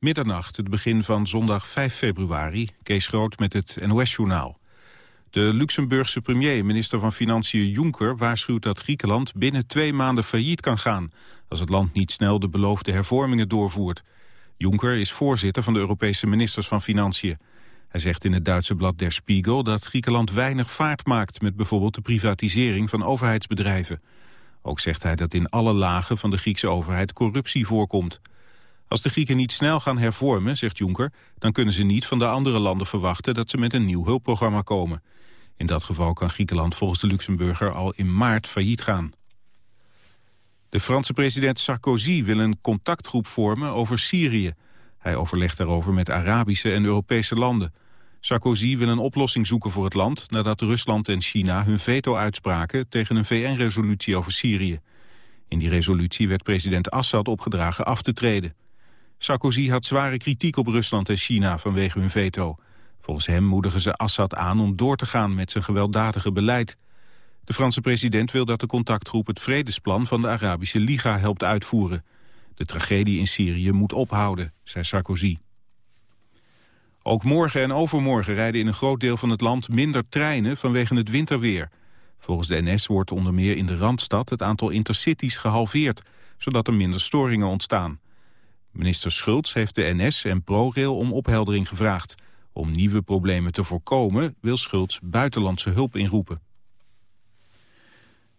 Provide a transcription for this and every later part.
Middernacht, het begin van zondag 5 februari. Kees Groot met het NOS-journaal. De Luxemburgse premier, minister van Financiën Juncker... waarschuwt dat Griekenland binnen twee maanden failliet kan gaan... als het land niet snel de beloofde hervormingen doorvoert. Juncker is voorzitter van de Europese ministers van Financiën. Hij zegt in het Duitse blad Der Spiegel dat Griekenland weinig vaart maakt... met bijvoorbeeld de privatisering van overheidsbedrijven. Ook zegt hij dat in alle lagen van de Griekse overheid corruptie voorkomt. Als de Grieken niet snel gaan hervormen, zegt Juncker... dan kunnen ze niet van de andere landen verwachten dat ze met een nieuw hulpprogramma komen. In dat geval kan Griekenland volgens de Luxemburger al in maart failliet gaan. De Franse president Sarkozy wil een contactgroep vormen over Syrië. Hij overlegt daarover met Arabische en Europese landen. Sarkozy wil een oplossing zoeken voor het land... nadat Rusland en China hun veto uitspraken tegen een VN-resolutie over Syrië. In die resolutie werd president Assad opgedragen af te treden. Sarkozy had zware kritiek op Rusland en China vanwege hun veto. Volgens hem moedigen ze Assad aan om door te gaan met zijn gewelddadige beleid. De Franse president wil dat de contactgroep het vredesplan van de Arabische Liga helpt uitvoeren. De tragedie in Syrië moet ophouden, zei Sarkozy. Ook morgen en overmorgen rijden in een groot deel van het land minder treinen vanwege het winterweer. Volgens de NS wordt onder meer in de Randstad het aantal intercities gehalveerd, zodat er minder storingen ontstaan. Minister Schultz heeft de NS en ProRail om opheldering gevraagd. Om nieuwe problemen te voorkomen wil Schultz buitenlandse hulp inroepen.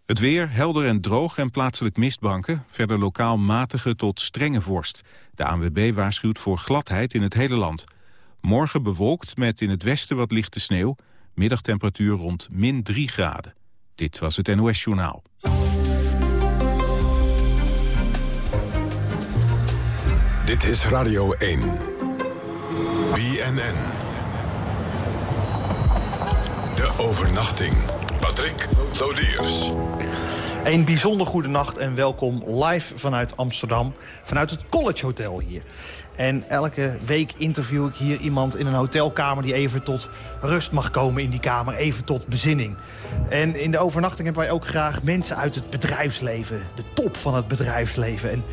Het weer helder en droog en plaatselijk mistbanken. Verder lokaal matige tot strenge vorst. De ANWB waarschuwt voor gladheid in het hele land. Morgen bewolkt met in het westen wat lichte sneeuw. Middagtemperatuur rond min 3 graden. Dit was het NOS Journaal. Dit is Radio 1. BNN. De overnachting. Patrick Lodiers. Een bijzonder goede nacht en welkom live vanuit Amsterdam. Vanuit het College Hotel hier. En elke week interview ik hier iemand in een hotelkamer... die even tot rust mag komen in die kamer, even tot bezinning. En in de overnachting hebben wij ook graag mensen uit het bedrijfsleven. De top van het bedrijfsleven. En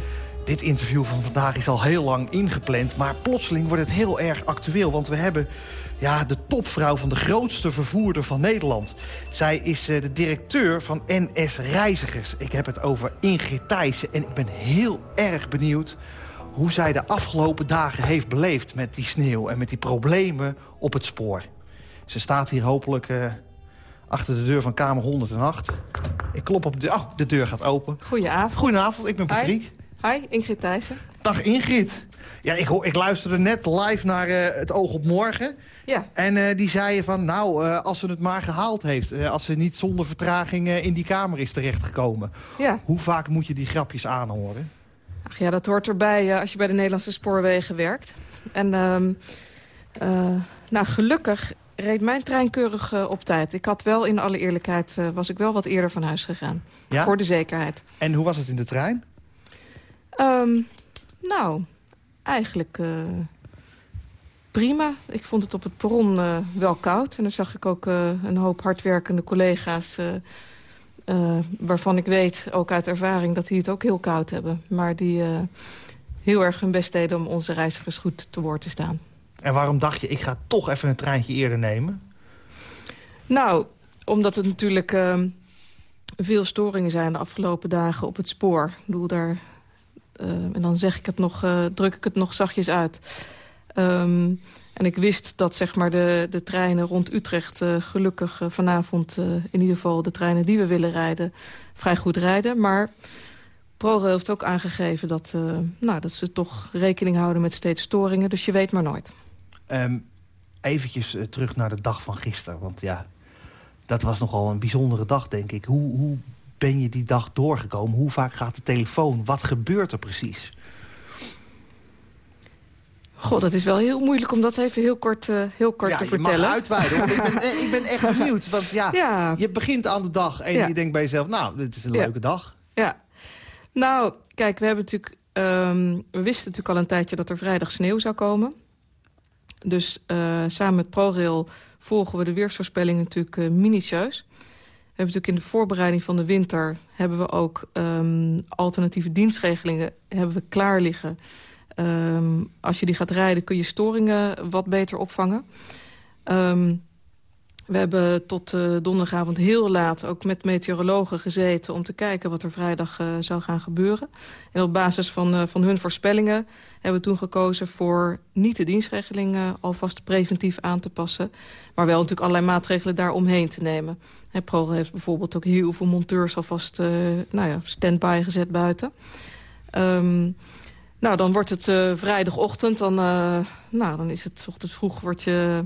dit interview van vandaag is al heel lang ingepland... maar plotseling wordt het heel erg actueel, want we hebben ja, de topvrouw van de grootste vervoerder van Nederland. Zij is uh, de directeur van NS Reizigers. Ik heb het over Ingrid Thijssen en ik ben heel erg benieuwd hoe zij de afgelopen dagen heeft beleefd met die sneeuw... en met die problemen op het spoor. Ze staat hier hopelijk uh, achter de deur van kamer 108. Ik klop op de deur. Oh, de deur gaat open. Goedenavond. Goedenavond, ik ben Patrick. Hi, Ingrid Thijssen. Dag Ingrid. Ja, ik, ik luisterde net live naar uh, het Oog op Morgen. Ja. En uh, die zeiden van, nou, uh, als ze het maar gehaald heeft... als ze niet zonder vertraging in die kamer is terechtgekomen. Ja. Hoe vaak moet je die grapjes aanhoren? Ach ja, dat hoort erbij als je bij de Nederlandse spoorwegen werkt. En um, nou, gelukkig reed mijn trein keurig op tijd. Ik had wel, in alle eerlijkheid, was ik wel wat eerder van huis gegaan. Ja? Voor de zekerheid. En hoe was het in de trein? Um, nou, eigenlijk uh, prima. Ik vond het op het perron uh, wel koud. En dan zag ik ook uh, een hoop hardwerkende collega's... waarvan ik weet, ook uit ervaring, dat die het ook heel koud hebben. Maar die heel erg hun best deden om onze reizigers goed te woord te staan. En waarom dacht je, ik ga toch even een treintje eerder nemen? Nou, omdat het natuurlijk veel storingen zijn de afgelopen dagen op het spoor. Ik bedoel, daar en dan zeg ik het nog, uh, druk ik het nog zachtjes uit. Um, en ik wist dat zeg maar, de, de treinen rond Utrecht uh, gelukkig vanavond... in ieder geval de treinen die we willen rijden, vrij goed rijden. Maar ProRail heeft ook aangegeven dat, nou, dat ze toch rekening houden met steeds storingen. Dus je weet maar nooit. Um, eventjes terug naar de dag van gisteren. Want ja, dat was nogal een bijzondere dag, denk ik. Hoe, hoe ben je die dag doorgekomen? Hoe vaak gaat de telefoon? Wat gebeurt er precies? God, het is wel heel moeilijk om dat even heel kort, uh, heel kort ja, te vertellen. Ja, je mag uitweiden, want ik ben, ik ben echt benieuwd. Want ja, ja, je begint aan de dag en ja. je denkt bij jezelf... nou, dit is een leuke dag. Ja, nou, kijk, we hebben natuurlijk... Um, we wisten natuurlijk al een tijdje dat er vrijdag sneeuw zou komen. Dus uh, samen met ProRail volgen we de weersvoorspelling natuurlijk uh, minutieus. Hebben natuurlijk in de voorbereiding van de winter... hebben we ook um, alternatieve dienstregelingen hebben we klaar liggen... ehm, als je die gaat rijden kun je storingen wat beter opvangen. Ehm, we hebben tot uh, donderdagavond heel laat ook met meteorologen gezeten... om te kijken wat er vrijdag uh, zou gaan gebeuren. En op basis van, uh, van hun voorspellingen hebben we toen gekozen... voor niet de dienstregeling alvast preventief aan te passen... maar wel natuurlijk allerlei maatregelen daaromheen te nemen. He, ProRail heeft bijvoorbeeld ook heel veel monteurs alvast nou ja, stand-by gezet buiten. Um, nou, dan wordt het vrijdagochtend, dan, nou, dan is het ochtends vroeg... Wordt je,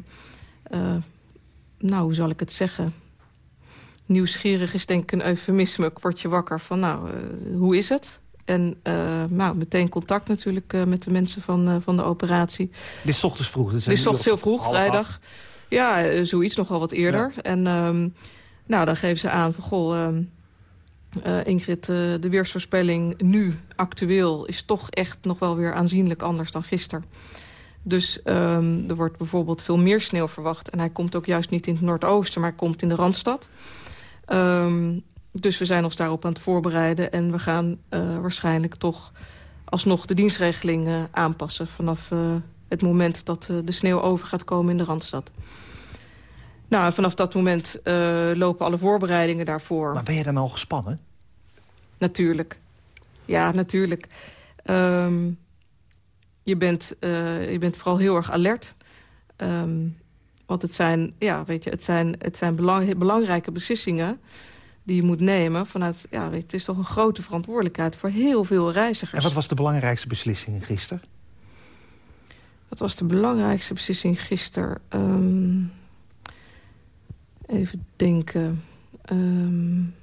nou, hoe zal ik het zeggen... nieuwsgierig is denk ik een eufemisme. Ik word je wakker van, nou, uh, hoe is het? En uh, nou, meteen contact natuurlijk uh, met de mensen van, van de operatie. Dit is ochtends vroeg? Dit is ochtends heel vroeg, vrijdag. Ja, zoiets nog wel wat eerder. Ja. En um, nou, dan geven ze aan van, goh... Um, Ingrid, de weersvoorspelling nu, actueel... is toch echt nog wel weer aanzienlijk anders dan gisteren. Dus um, er wordt bijvoorbeeld veel meer sneeuw verwacht. En hij komt ook juist niet in het noordoosten, maar komt in de Randstad. Um, dus we zijn ons daarop aan het voorbereiden. En we gaan uh, waarschijnlijk toch alsnog de dienstregeling uh, aanpassen... vanaf uh, het moment dat de sneeuw over gaat komen in de Randstad. Nou, vanaf dat moment lopen alle voorbereidingen daarvoor. Maar ben je dan al gespannen? Natuurlijk. Ja, natuurlijk. Um, je bent, uh, je bent vooral heel erg alert. Um, want het zijn, ja, weet je, het zijn, het zijn belang, belangrijke beslissingen die je moet nemen. Vanuit, ja, het is toch een grote verantwoordelijkheid voor heel veel reizigers. En wat was de belangrijkste beslissing gisteren? Wat was de belangrijkste beslissing gisteren? Um, even denken. Um,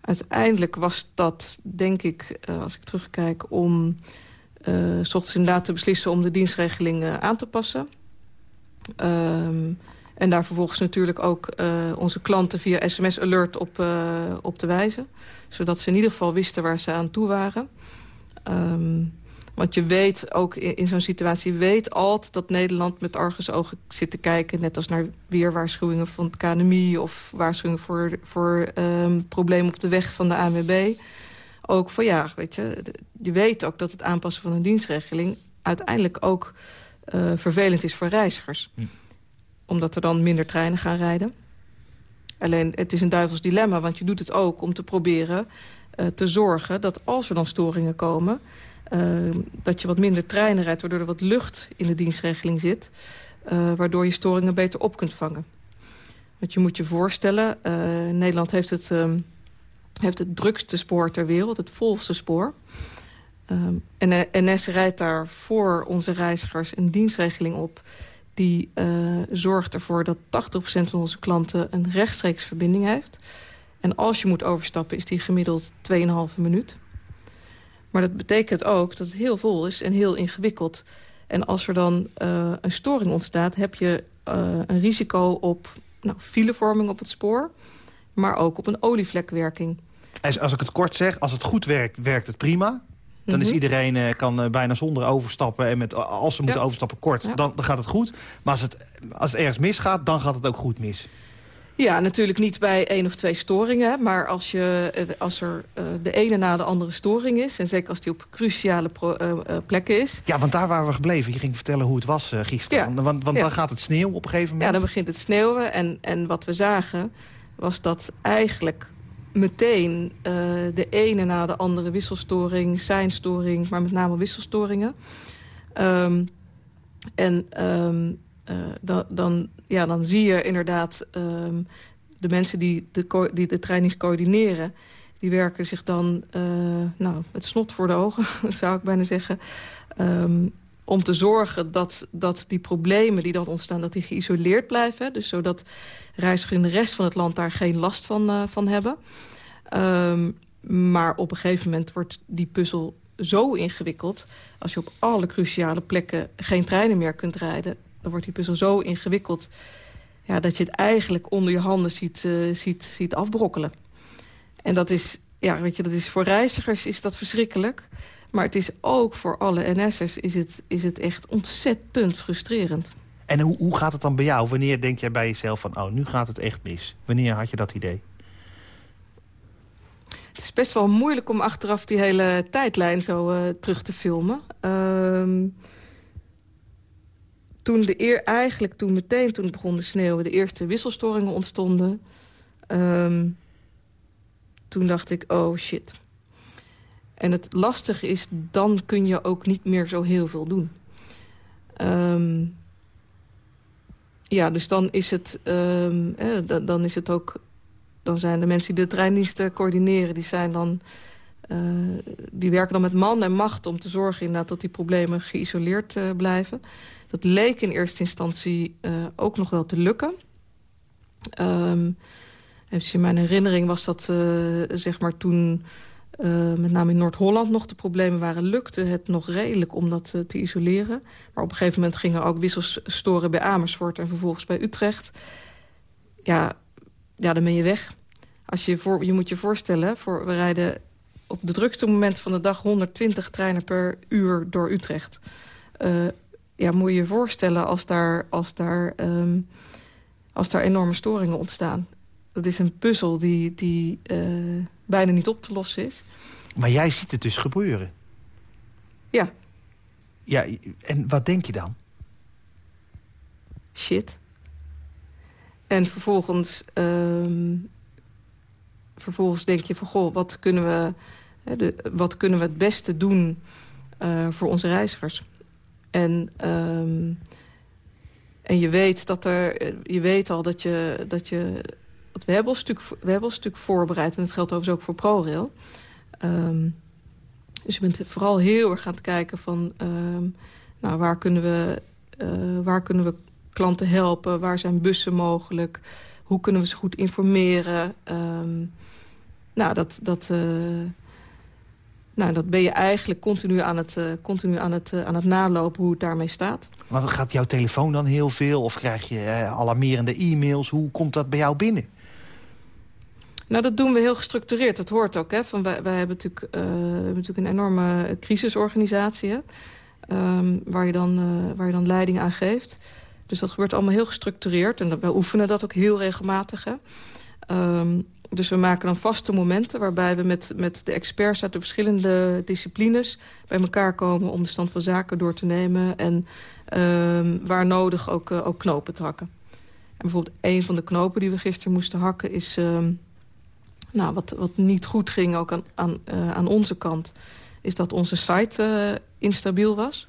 uiteindelijk was dat, denk ik, uh, als ik terugkijk... om uh, ochtends inderdaad te beslissen om de dienstregeling uh, aan te passen. Um, en daar vervolgens natuurlijk ook uh, onze klanten via sms-alert op, op te wijzen. Zodat ze in ieder geval wisten waar ze aan toe waren. Um, want je weet ook in, zo'n situatie, weet altijd dat Nederland met argusogen zit te kijken. Net als naar weerwaarschuwingen van het KNMI of waarschuwingen voor, voor um, problemen op de weg van de ANWB ook van ja, weet je, je weet ook dat het aanpassen van een dienstregeling uiteindelijk ook uh, vervelend is voor reizigers. Hm. Omdat er dan minder treinen gaan rijden. Alleen het is een duivels dilemma, want je doet het ook om te proberen uh, te zorgen dat als er dan storingen komen... Uh, dat je wat minder treinen rijdt, waardoor er wat lucht in de dienstregeling zit... waardoor je storingen beter op kunt vangen. Want je moet je voorstellen, Nederland heeft het ehm, heeft het drukste spoor ter wereld, het volste spoor. Um, en NS rijdt daar voor onze reizigers een dienstregeling op... die uh, zorgt ervoor dat 80% van onze klanten een rechtstreeks verbinding heeft. En als je moet overstappen is die gemiddeld 2,5 minuut. Maar dat betekent ook dat het heel vol is en heel ingewikkeld. En als er dan uh, een storing ontstaat... heb je uh, een risico op nou, filevorming op het spoor maar ook op een olievlekwerking. Als ik het kort zeg, als het goed werkt, werkt het prima. Dan is mhm. iedereen uh, kan uh, bijna zonder overstappen. En met, als ze moeten ja. overstappen kort, ja. dan, dan, gaat het goed. Maar als het, als het ergens misgaat, dan gaat het ook goed mis. Ja, natuurlijk niet bij één of twee storingen. Maar als, je, eh, als er uh, de ene na de andere storing is... en zeker als die op cruciale pro, uh, plekken is... Ja, want daar waren we gebleven. Je ging vertellen hoe het was gisteren. Ja. Want, want ja. dan gaat het sneeuwen op een gegeven moment. Ja, dan begint het sneeuwen. En, en wat we zagen was dat eigenlijk meteen uh, de ene na de andere wisselstoring, seinstoring, maar met name wisselstoringen. Um, en um, uh, da, dan, ja, dan zie je inderdaad um, de mensen die de, die de trainings coördineren... die werken zich dan uh, nou, met snot voor de ogen, zou ik bijna zeggen... om te zorgen dat, dat die problemen die dan ontstaan... dat die geïsoleerd blijven. Dus zodat reizigers in de rest van het land daar geen last van, uh, van hebben. Um, maar op een gegeven moment wordt die puzzel zo ingewikkeld... als je op alle cruciale plekken geen treinen meer kunt rijden... dan wordt die puzzel zo ingewikkeld... Ja, dat je het eigenlijk onder je handen ziet, uh, ziet, ziet afbrokkelen. En dat is, ja, weet je, dat is voor reizigers is dat verschrikkelijk... Maar het is ook voor alle NS'ers is het, is het echt ontzettend frustrerend. En hoe, hoe gaat het dan bij jou? Wanneer denk jij bij jezelf van... oh, nu gaat het echt mis? Wanneer had je dat idee? Het is best wel moeilijk om achteraf die hele tijdlijn zo uh, terug te filmen. Ehm, toen de eer, eigenlijk toen meteen toen het begon te sneeuwen... de eerste wisselstoringen ontstonden... Ehm, toen dacht ik, oh shit. En het lastige is, dan kun je ook niet meer zo heel veel doen. Um, ja, dus dan is het, um, eh, dan is het ook... dan zijn de mensen die de treindiensten coördineren... die, zijn dan, uh, die werken dan met man en macht om te zorgen inderdaad... dat die problemen geïsoleerd uh, blijven. Dat leek in eerste instantie uh, ook nog wel te lukken. Um, in mijn herinnering was dat zeg maar toen uh, met name in Noord-Holland nog de problemen waren... lukte het nog redelijk om dat uh, te isoleren. Maar op een gegeven moment gingen ook wissels storen bij Amersfoort... en vervolgens bij Utrecht. Ja, ja dan ben je weg. Als je, voor, je moet je voorstellen, voor, we rijden op de drukste moment van de dag... 120 treinen per uur door Utrecht. Uh, ja, moet je je voorstellen als daar, als daar, um, als daar enorme storingen ontstaan. Dat is een puzzel die... die bijna niet op te lossen is. Maar jij ziet het dus gebeuren? Ja. Ja, en wat denk je dan? Shit. En vervolgens, um, vervolgens denk je van... goh, wat kunnen we, de, wat kunnen we het beste doen uh, voor onze reizigers? En, um, en je weet dat er, je weet al dat je, dat je we hebben een stuk, we hebben een stuk voorbereid. En dat geldt overigens ook voor ProRail. Um, dus je bent vooral heel erg aan het kijken van... Um, nou, waar kunnen we, uh, waar kunnen we klanten helpen? Waar zijn bussen mogelijk? Hoe kunnen we ze goed informeren? Um, nou, dat, dat, uh, nou, dat ben je eigenlijk continu aan het, uh, continu aan het, aan het nalopen hoe het daarmee staat. Maar gaat jouw telefoon dan heel veel? Of krijg je alarmerende e-mails? Hoe komt dat bij jou binnen? Nou, dat doen we heel gestructureerd. Dat hoort ook. Hè, van wij, hebben, natuurlijk, hebben natuurlijk een enorme crisisorganisatie... Um, waar, je dan, uh, waar je dan leiding aan geeft. Dus dat gebeurt allemaal heel gestructureerd. En we oefenen dat ook heel regelmatig. Hè. Um, dus we maken dan vaste momenten... waarbij we met, met de experts uit de verschillende disciplines... bij elkaar komen om de stand van zaken door te nemen... en um, waar nodig ook, uh, ook knopen trakken. En bijvoorbeeld een van de knopen die we gisteren moesten hakken... is nou, wat, wat niet goed ging, ook aan, aan, uh, aan onze kant... is dat onze site uh, instabiel was.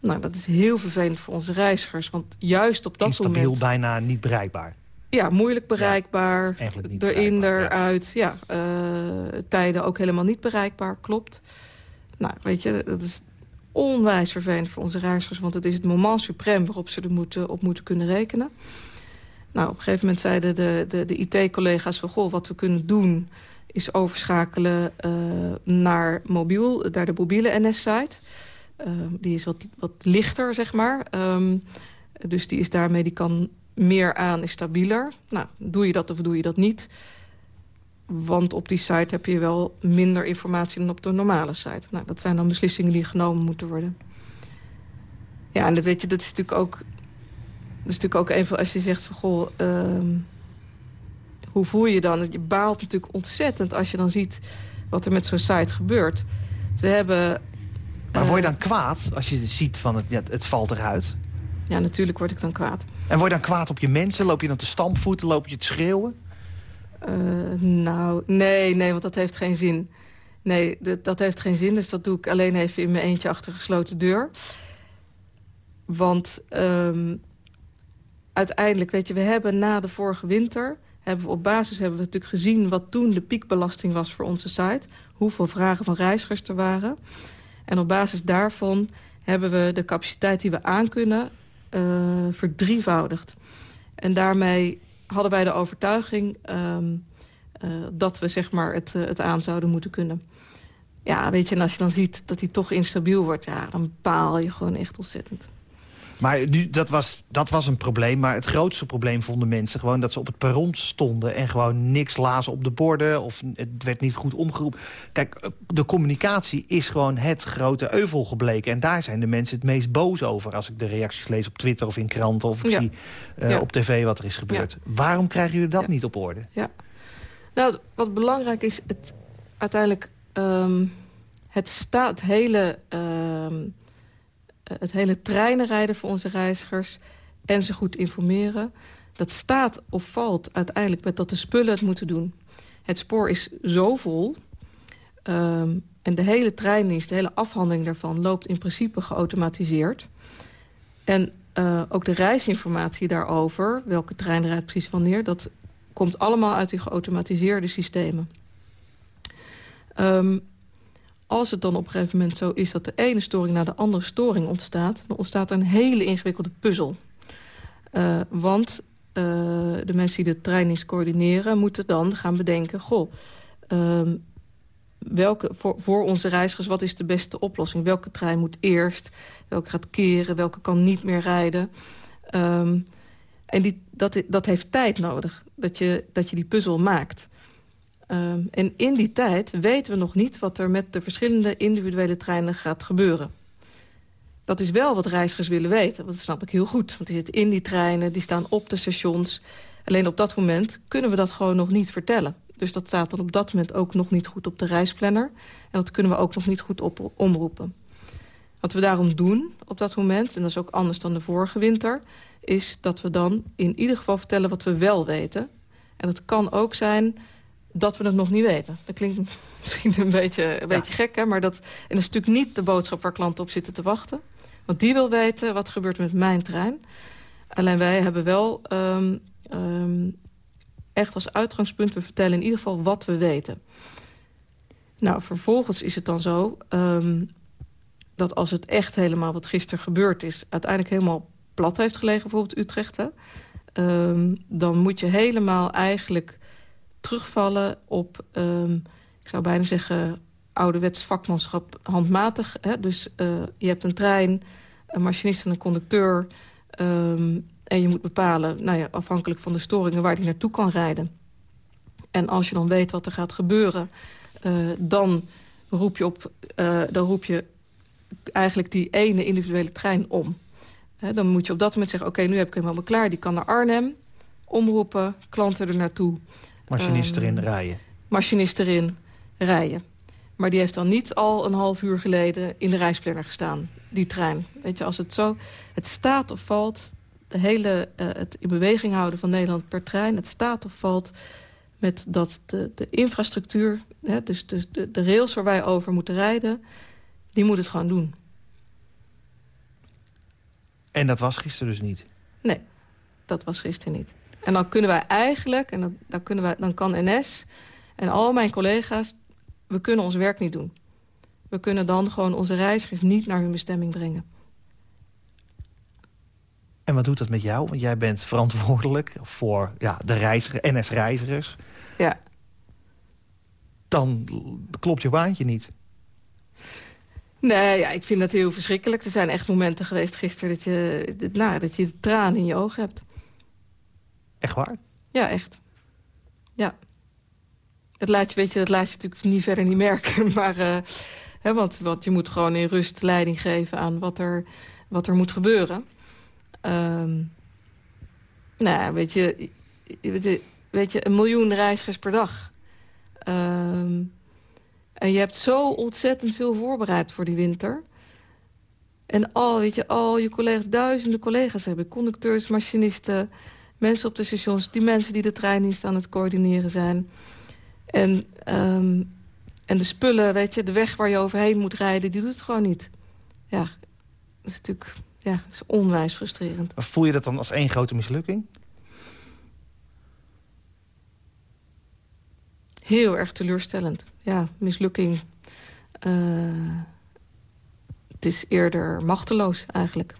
Nou, dat is heel vervelend voor onze reizigers. Want juist op dat instabiel, moment... Instabiel, bijna niet bereikbaar. Ja, moeilijk bereikbaar. Ja, niet erin, bereikbaar, eruit. Ja, ja uh, tijden ook helemaal niet bereikbaar, klopt. Nou, weet je, dat is onwijs vervelend voor onze reizigers... want het is het moment suprême waarop ze er moeten, op moeten kunnen rekenen. Nou, op een gegeven moment zeiden de, de, de IT-collega's van... goh, wat we kunnen doen is overschakelen uh, naar mobiel, naar de mobiele NS-site. Uh, die is wat, wat lichter, zeg maar. Um, dus die is daarmee, die kan meer aan, is stabieler. Nou, doe je dat of doe je dat niet? Want op die site heb je wel minder informatie dan op de normale site. Nou, dat zijn dan beslissingen die genomen moeten worden. Ja, en dat weet je, dat is natuurlijk ook is natuurlijk ook een van als je zegt van goh, uh, hoe voel je dan? Je baalt natuurlijk ontzettend als je dan ziet wat er met zo'n site gebeurt. we hebben... Maar word je dan kwaad als je ziet van het, ja, het valt eruit? Ja, natuurlijk word ik dan kwaad. En word je dan kwaad op je mensen? Loop je dan te stampvoeten? Loop je te schreeuwen? Uh, nou, nee, nee, want dat heeft geen zin. Nee, dat, dat heeft geen zin. Dus dat doe ik alleen even in mijn eentje achter gesloten deur. Want um, uiteindelijk, weet je, we hebben na de vorige winter... hebben we op basis hebben we natuurlijk gezien wat toen de piekbelasting was voor onze site. Hoeveel vragen van reizigers er waren. En op basis daarvan hebben we de capaciteit die we aankunnen uh, verdrievoudigd. En daarmee hadden wij de overtuiging uh, uh, dat we zeg maar, het, het aan zouden moeten kunnen. Ja, weet je, en als je dan ziet dat hij toch instabiel wordt... ja, dan baal je gewoon echt ontzettend. Maar nu, dat, was, dat was een probleem. Maar het grootste probleem vonden mensen gewoon dat ze op het perron stonden... en gewoon niks lazen op de borden of het werd niet goed omgeroepen. Kijk, de communicatie is gewoon het grote euvel gebleken. En daar zijn de mensen het meest boos over... als ik de reacties lees op Twitter of in kranten of ik ja. zie uh, ja. op tv wat er is gebeurd. Ja. Waarom krijgen jullie dat niet op orde? Ja. Nou, wat belangrijk is, het, uiteindelijk ehm, het, staat, hele, uh, het hele treinenrijden voor onze reizigers... en ze goed informeren. Dat staat of valt uiteindelijk met dat de spullen het moeten doen. Het spoor is zo vol... Ehm, en de hele treindienst, de hele afhandeling daarvan... loopt in principe geautomatiseerd. En uh, ook de reisinformatie daarover, welke trein rijdt precies wanneer... dat komt allemaal uit die geautomatiseerde systemen. Um, als het dan op een gegeven moment zo is dat de ene storing naar de andere storing ontstaat... dan ontstaat er een hele ingewikkelde puzzel. Uh, want uh, de mensen die de treindienst coördineren... moeten dan gaan bedenken... goh, um, welke, voor, voor onze reizigers, wat is de beste oplossing? Welke trein moet eerst? Welke gaat keren? Welke kan niet meer rijden? Um, en die, dat, dat heeft tijd nodig, dat je, dat je die puzzel maakt. Um, en in die tijd weten we nog niet wat er met de verschillende individuele treinen gaat gebeuren. Dat is wel wat reizigers willen weten, want dat snap ik heel goed. Want die zitten in die treinen, die staan op de stations. Alleen op dat moment kunnen we dat gewoon nog niet vertellen. Dus dat staat dan op dat moment ook nog niet goed op de reisplanner. En dat kunnen we ook nog niet goed op, omroepen. Wat we daarom doen op dat moment, en dat is ook anders dan de vorige winter... is dat we dan in ieder geval vertellen wat we wel weten. En het kan ook zijn dat we het nog niet weten. Dat klinkt misschien een beetje, een beetje gek, hè? Maar dat, en dat is natuurlijk niet de boodschap waar klanten op zitten te wachten. Want die wil weten, wat gebeurt met mijn trein? Alleen wij hebben wel um, um, echt als uitgangspunt... we vertellen in ieder geval wat we weten. Nou, vervolgens is het dan zo... Um, dat als het echt helemaal wat gisteren gebeurd is... uiteindelijk helemaal plat heeft gelegen, bijvoorbeeld Utrecht... Hè, dan moet je helemaal eigenlijk terugvallen op... Um, ik zou bijna zeggen ouderwets vakmanschap handmatig. Hè? Dus uh, je hebt een trein, een machinist en een conducteur... Um, en je moet bepalen, nou ja, afhankelijk van de storingen... waar die naartoe kan rijden. En als je dan weet wat er gaat gebeuren... Uh, dan, roep je op, uh, dan roep je eigenlijk die ene individuele trein om. Dan moet je op dat moment zeggen... oké, nu heb ik hem helemaal klaar, die kan naar Arnhem... omroepen, klanten er naartoe. Machinist erin um, rijden. Machinist erin rijden. Maar die heeft dan niet al een half uur geleden in de reisplanner gestaan. Die trein. Weet je, als het zo... Het staat of valt de hele, uh, het in beweging houden van Nederland per trein... het staat of valt met dat de, de infrastructuur... Hè, dus de, de, de rails waar wij over moeten rijden... die moet het gewoon doen. En dat was gisteren dus niet? Nee, dat was gisteren niet. En dan kunnen wij eigenlijk, en dan, dan, kunnen wij, dan kan NS en al mijn collega's... we kunnen ons werk niet doen. We kunnen dan gewoon onze reizigers niet naar hun bestemming brengen. En wat doet dat met jou? Want jij bent verantwoordelijk voor ja, de reiziger, NS-reizigers. Ja. Dan klopt je baantje niet. Nee, ja, ik vind dat heel verschrikkelijk. Er zijn echt momenten geweest gisteren dat je, nou, dat je tranen in je ogen hebt. Echt waar? Ja, echt. Ja. Dat laat je, weet je, dat laat je natuurlijk niet verder niet merken. Maar, uh, hè, want, want je moet gewoon in rust leiding geven aan wat er, wat er moet gebeuren. Um, nou, weet je, weet je, weet je, een miljoen reizigers per dag. Um, en je hebt zo ontzettend veel voorbereid voor die winter. En al, weet je, al je collega's, duizenden collega's hebben. Conducteurs, machinisten, mensen op de stations... die mensen die de treindienst aan het coördineren zijn. En, um, en de spullen, weet je, de weg waar je overheen moet rijden... die doet het gewoon niet. Ja, dat is natuurlijk ja, dat is onwijs frustrerend. Voel je dat dan als één grote mislukking? Heel erg teleurstellend. Ja, mislukking. Uh, het is eerder machteloos eigenlijk.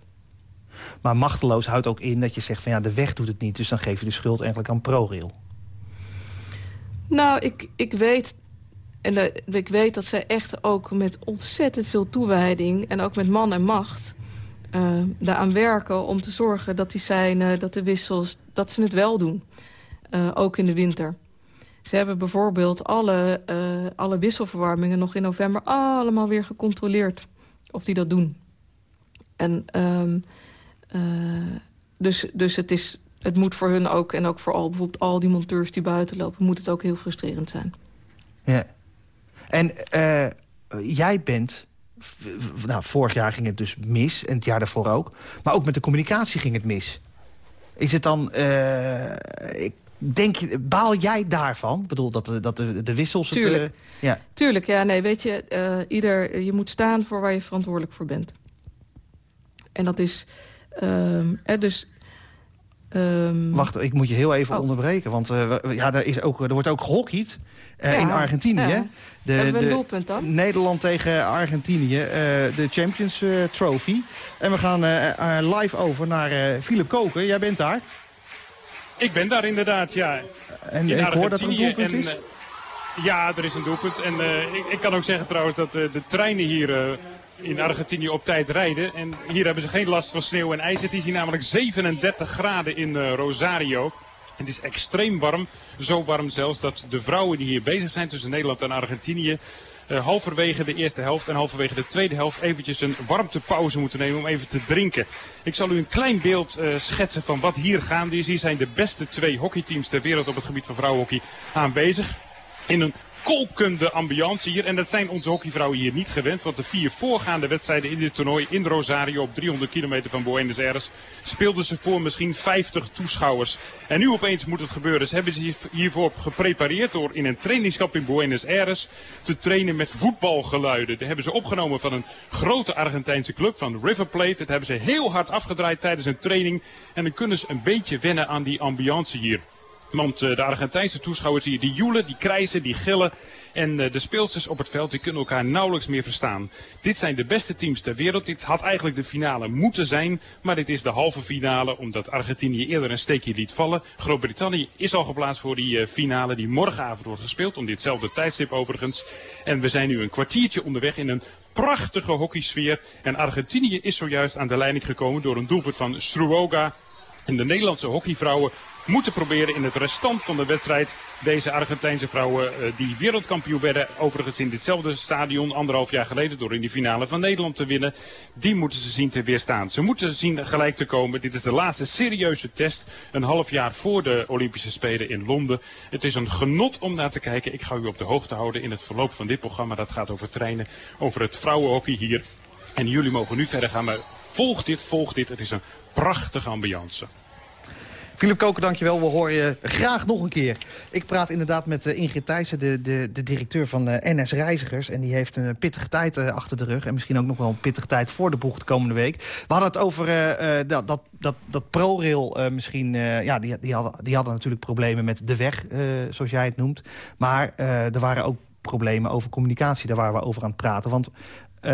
Maar machteloos houdt ook in dat je zegt van ja, de weg doet het niet. Dus dan geef je de schuld eigenlijk aan ProRail. Nou, ik, ik weet en ik weet dat zij echt ook met ontzettend veel toewijding... en ook met man en macht uh, daaraan werken om te zorgen dat die seinen, dat de wissels, dat ze het wel doen. Uh, ook in de winter. Ze hebben bijvoorbeeld alle, uh, alle wisselverwarmingen nog in november allemaal weer gecontroleerd of die dat doen. En um, dus, dus het is het moet voor hun ook, en ook voor al, bijvoorbeeld al die monteurs die buiten lopen... moet het ook heel frustrerend zijn. Ja. En uh, jij bent... Nou, vorig jaar ging het dus mis, en het jaar daarvoor ook. Maar ook met de communicatie ging het mis. Is het dan... Uh, ik denk, baal jij daarvan? Ik bedoel, dat, de, dat de, de wissels... Tuurlijk. Het, uh, ja. Tuurlijk, ja, nee, weet je... Uh, ieder, je moet staan voor waar je verantwoordelijk voor bent. En dat is... Uh, dus Um... Wacht, ik moet je heel even oh. onderbreken. Want uh, ja, er, is ook, er wordt ook gehockeyd uh, ja, in Argentinië. Ja. De, Hebben we een de, doelpunt dan? Nederland tegen Argentinië, uh, de Champions Trophy. En we gaan live over naar Philip Koken. Jij bent daar? Ik ben daar inderdaad, ja. En in ik hoor dat er een doelpunt en, is? ja, er is een doelpunt. En ik, ik, kan ook zeggen trouwens dat de treinen hier in Argentinië op tijd rijden. En hier hebben ze geen last van sneeuw en ijs. Het is hier namelijk 37 graden in uh, Rosario. Het is extreem warm. Zo warm zelfs dat de vrouwen die hier bezig zijn tussen Nederland en Argentinië... Uh, halverwege de eerste helft en halverwege de tweede helft eventjes een warmtepauze moeten nemen om even te drinken. Ik zal u een klein beeld uh, schetsen van wat hier gaande is. Hier zijn de beste twee hockeyteams ter wereld op het gebied van vrouwenhockey aanwezig. In een kolkende ambiance hier. En dat zijn onze hockeyvrouwen hier niet gewend. Want de vier voorgaande wedstrijden in dit toernooi in Rosario op 300 kilometer van Buenos Aires speelden ze voor misschien 50 toeschouwers. En nu opeens moet het gebeuren. Ze hebben zich hiervoor geprepareerd door in een trainingskamp in Buenos Aires te trainen met voetbalgeluiden. Dat hebben ze opgenomen van een grote Argentijnse club van River Plate. Dat hebben ze heel hard afgedraaid tijdens een training. En dan kunnen ze een beetje wennen aan die ambiance hier. Want uh, de Argentijnse toeschouwers hier, die joelen, die krijsen, die gillen. En uh, de speelsters op het veld die kunnen elkaar nauwelijks meer verstaan. Dit zijn de beste teams ter wereld. Dit had eigenlijk de finale moeten zijn. Maar dit is de halve finale omdat Argentinië eerder een steekje liet vallen. Groot-Brittannië is al geplaatst voor die uh, finale die morgenavond wordt gespeeld. Om ditzelfde tijdstip overigens. En we zijn nu een kwartiertje onderweg in een prachtige hockeysfeer. En Argentinië is zojuist aan de leiding gekomen door een doelpunt van Struoga. En de Nederlandse hockeyvrouwen moeten proberen in het restant van de wedstrijd deze Argentijnse vrouwen uh, die wereldkampioen werden. Overigens in ditzelfde stadion anderhalf jaar geleden door in de finale van Nederland te winnen. Die moeten ze zien te weerstaan. Ze moeten zien gelijk te komen. Dit is de laatste serieuze test. Een half jaar voor de Olympische Spelen in Londen. Het is een genot om naar te kijken. Ik ga u op de hoogte houden in het verloop van dit programma. Dat gaat over trainen, over het vrouwenhockey hier. En jullie mogen nu verder gaan, maar volg dit, volg dit. Het is een prachtige ambiance. Philip Koken, dankjewel. We horen je graag nog een keer. Ik praat inderdaad met uh, Ingrid Thijssen, de, de, de directeur van uh, NS Reizigers. En die heeft een pittige tijd uh, achter de rug. En misschien ook nog wel een pittige tijd voor de boeg de komende week. We hadden het over dat, dat, dat, dat ProRail misschien... ja, die, die, hadden, die hadden natuurlijk problemen met de weg, zoals jij het noemt. Maar er waren ook problemen over communicatie. Daar waren we over aan het praten. Want uh,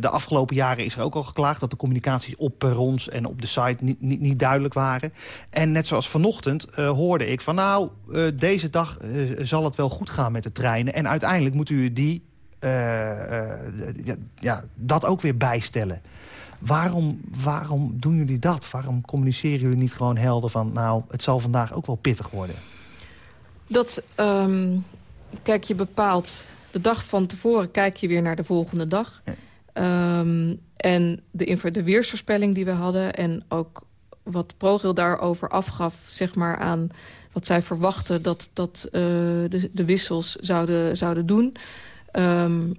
de afgelopen jaren is er ook al geklaagd... dat de communicaties op perrons en op de site niet, niet, niet duidelijk waren. En net zoals vanochtend uh, hoorde ik van... nou, deze dag zal het wel goed gaan met de treinen. En uiteindelijk moet u die, ja, ja, dat ook weer bijstellen. Waarom, waarom doen jullie dat? Waarom communiceren jullie niet gewoon helder van... nou, het zal vandaag ook wel pittig worden? Dat, um, kijk, je bepaalt de dag van tevoren kijk je weer naar de volgende dag. Um, en de, de weersvoorspelling die we hadden... en ook wat ProRail daarover afgaf zeg maar, aan wat zij verwachten... dat, dat uh, de, de wissels zouden, zouden doen... Um,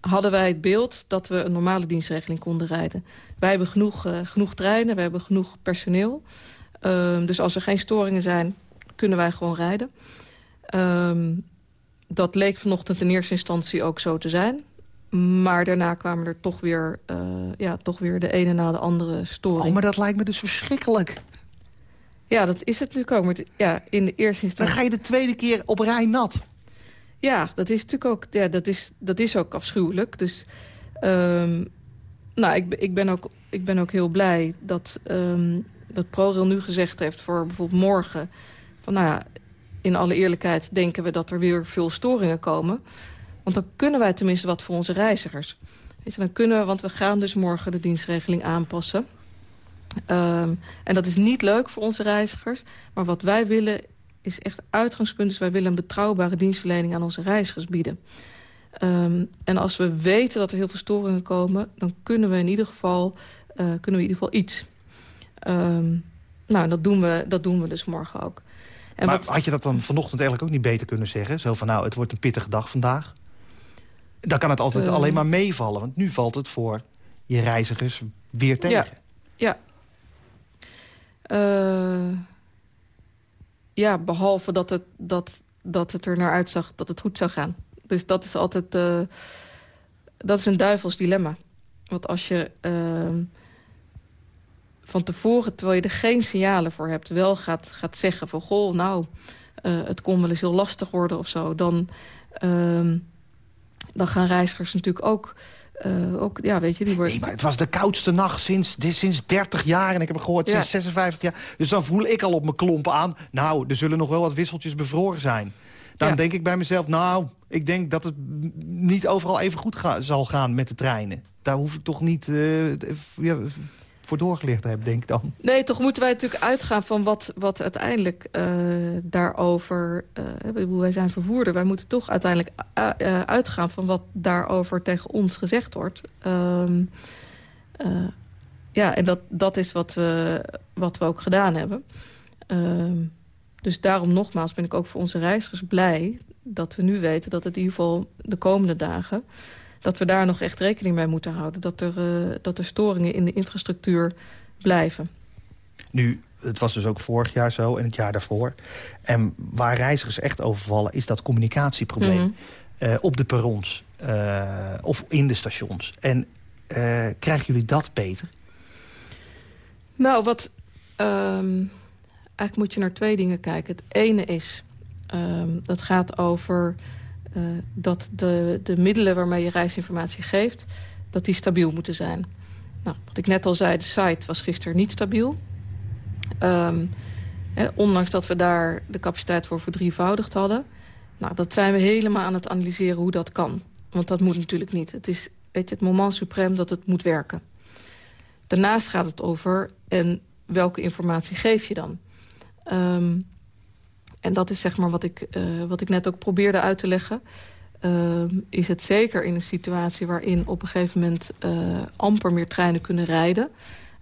hadden wij het beeld dat we een normale dienstregeling konden rijden. Wij hebben genoeg, uh, genoeg treinen, we hebben genoeg personeel. Um, dus als er geen storingen zijn, kunnen wij gewoon rijden. Um, dat leek vanochtend in eerste instantie ook zo te zijn. Maar daarna kwamen er toch weer, uh, ja, toch weer de ene na de andere storing. Oh, maar dat lijkt me dus verschrikkelijk. Ja, dat is het nu komen. Ja, in de eerste instantie... Dan ga je de tweede keer op rij nat. Ja, dat is natuurlijk ook, ja, dat is, dat is ook afschuwelijk. Dus um, nou, ik, ik, ben ook, ik ben ook heel blij dat, um, dat ProRail nu gezegd heeft... voor bijvoorbeeld morgen... van nou ja, in alle eerlijkheid denken we dat er weer veel storingen komen. Want dan kunnen wij tenminste wat voor onze reizigers. Dan kunnen we, want we gaan dus morgen de dienstregeling aanpassen. Um, en dat is niet leuk voor onze reizigers. Maar wat wij willen is echt uitgangspunt. Dus wij willen een betrouwbare dienstverlening aan onze reizigers bieden. Um, en als we weten dat er heel veel storingen komen... dan kunnen we in ieder geval, uh, kunnen we in ieder geval iets. Um, nou, dat doen, we, dat doen we dus morgen ook. En maar had je dat dan vanochtend eigenlijk ook niet beter kunnen zeggen? Zo van, nou, het wordt een pittige dag vandaag. Dan kan het altijd alleen maar meevallen. Want nu valt het voor je reizigers weer tegen. Ja. ja. ja, behalve dat het, dat, dat het er naar uitzag dat het goed zou gaan. Dus dat is altijd... Uh, dat is een duivels dilemma. Want als je uh, van tevoren, terwijl je er geen signalen voor hebt... wel gaat, gaat zeggen van, goh, nou, uh, het kon wel eens heel lastig worden of zo... dan, uh, dan gaan reizigers natuurlijk ook... Uh, ook, ja, weet je, die worden... Nee, maar het was de koudste nacht sinds, sinds 30 jaar. En ik heb gehoord sinds 56 jaar. Dus dan voel ik al op mijn klompen aan... nou, er zullen nog wel wat wisseltjes bevroren zijn. Dan denk ik bij mezelf, nou, ik denk dat het niet overal even goed zal gaan met de treinen. Daar hoef ik toch niet uh, ja, voor doorgelicht hebben, denk ik dan. Nee, toch moeten wij natuurlijk uitgaan van wat, wat uiteindelijk uh, daarover... Uh, wij zijn vervoerder, wij moeten toch uiteindelijk uitgaan... van wat daarover tegen ons gezegd wordt. Um, ja, en dat, dat is wat we, wat we ook gedaan hebben. Uh, dus daarom nogmaals ben ik ook voor onze reizigers blij... dat we nu weten dat het in ieder geval de komende dagen... dat we daar nog echt rekening mee moeten houden. Dat er, uh, dat er storingen in de infrastructuur blijven. Nu, het was dus ook vorig jaar zo en het jaar daarvoor. En waar reizigers echt overvallen is dat communicatieprobleem. Mm -hmm. uh, op de perrons uh, of in de stations. En krijgen jullie dat beter? Nou, wat... Um eigenlijk moet je naar twee dingen kijken. Het ene is, um, dat gaat over dat de, de middelen waarmee je reisinformatie geeft... dat die stabiel moeten zijn. Nou, wat ik net al zei, de site was gisteren niet stabiel. Um, ondanks dat we daar de capaciteit voor verdrievoudigd hadden. Nou, dat zijn we helemaal aan het analyseren hoe dat kan. Want dat moet natuurlijk niet. Het is weet je, het moment suprem dat het moet werken. Daarnaast gaat het over en welke informatie geef je dan? Um, en dat is zeg maar wat ik, uh, wat ik net ook probeerde uit te leggen. Uh, is het zeker in een situatie waarin op een gegeven moment uh, amper meer treinen kunnen rijden.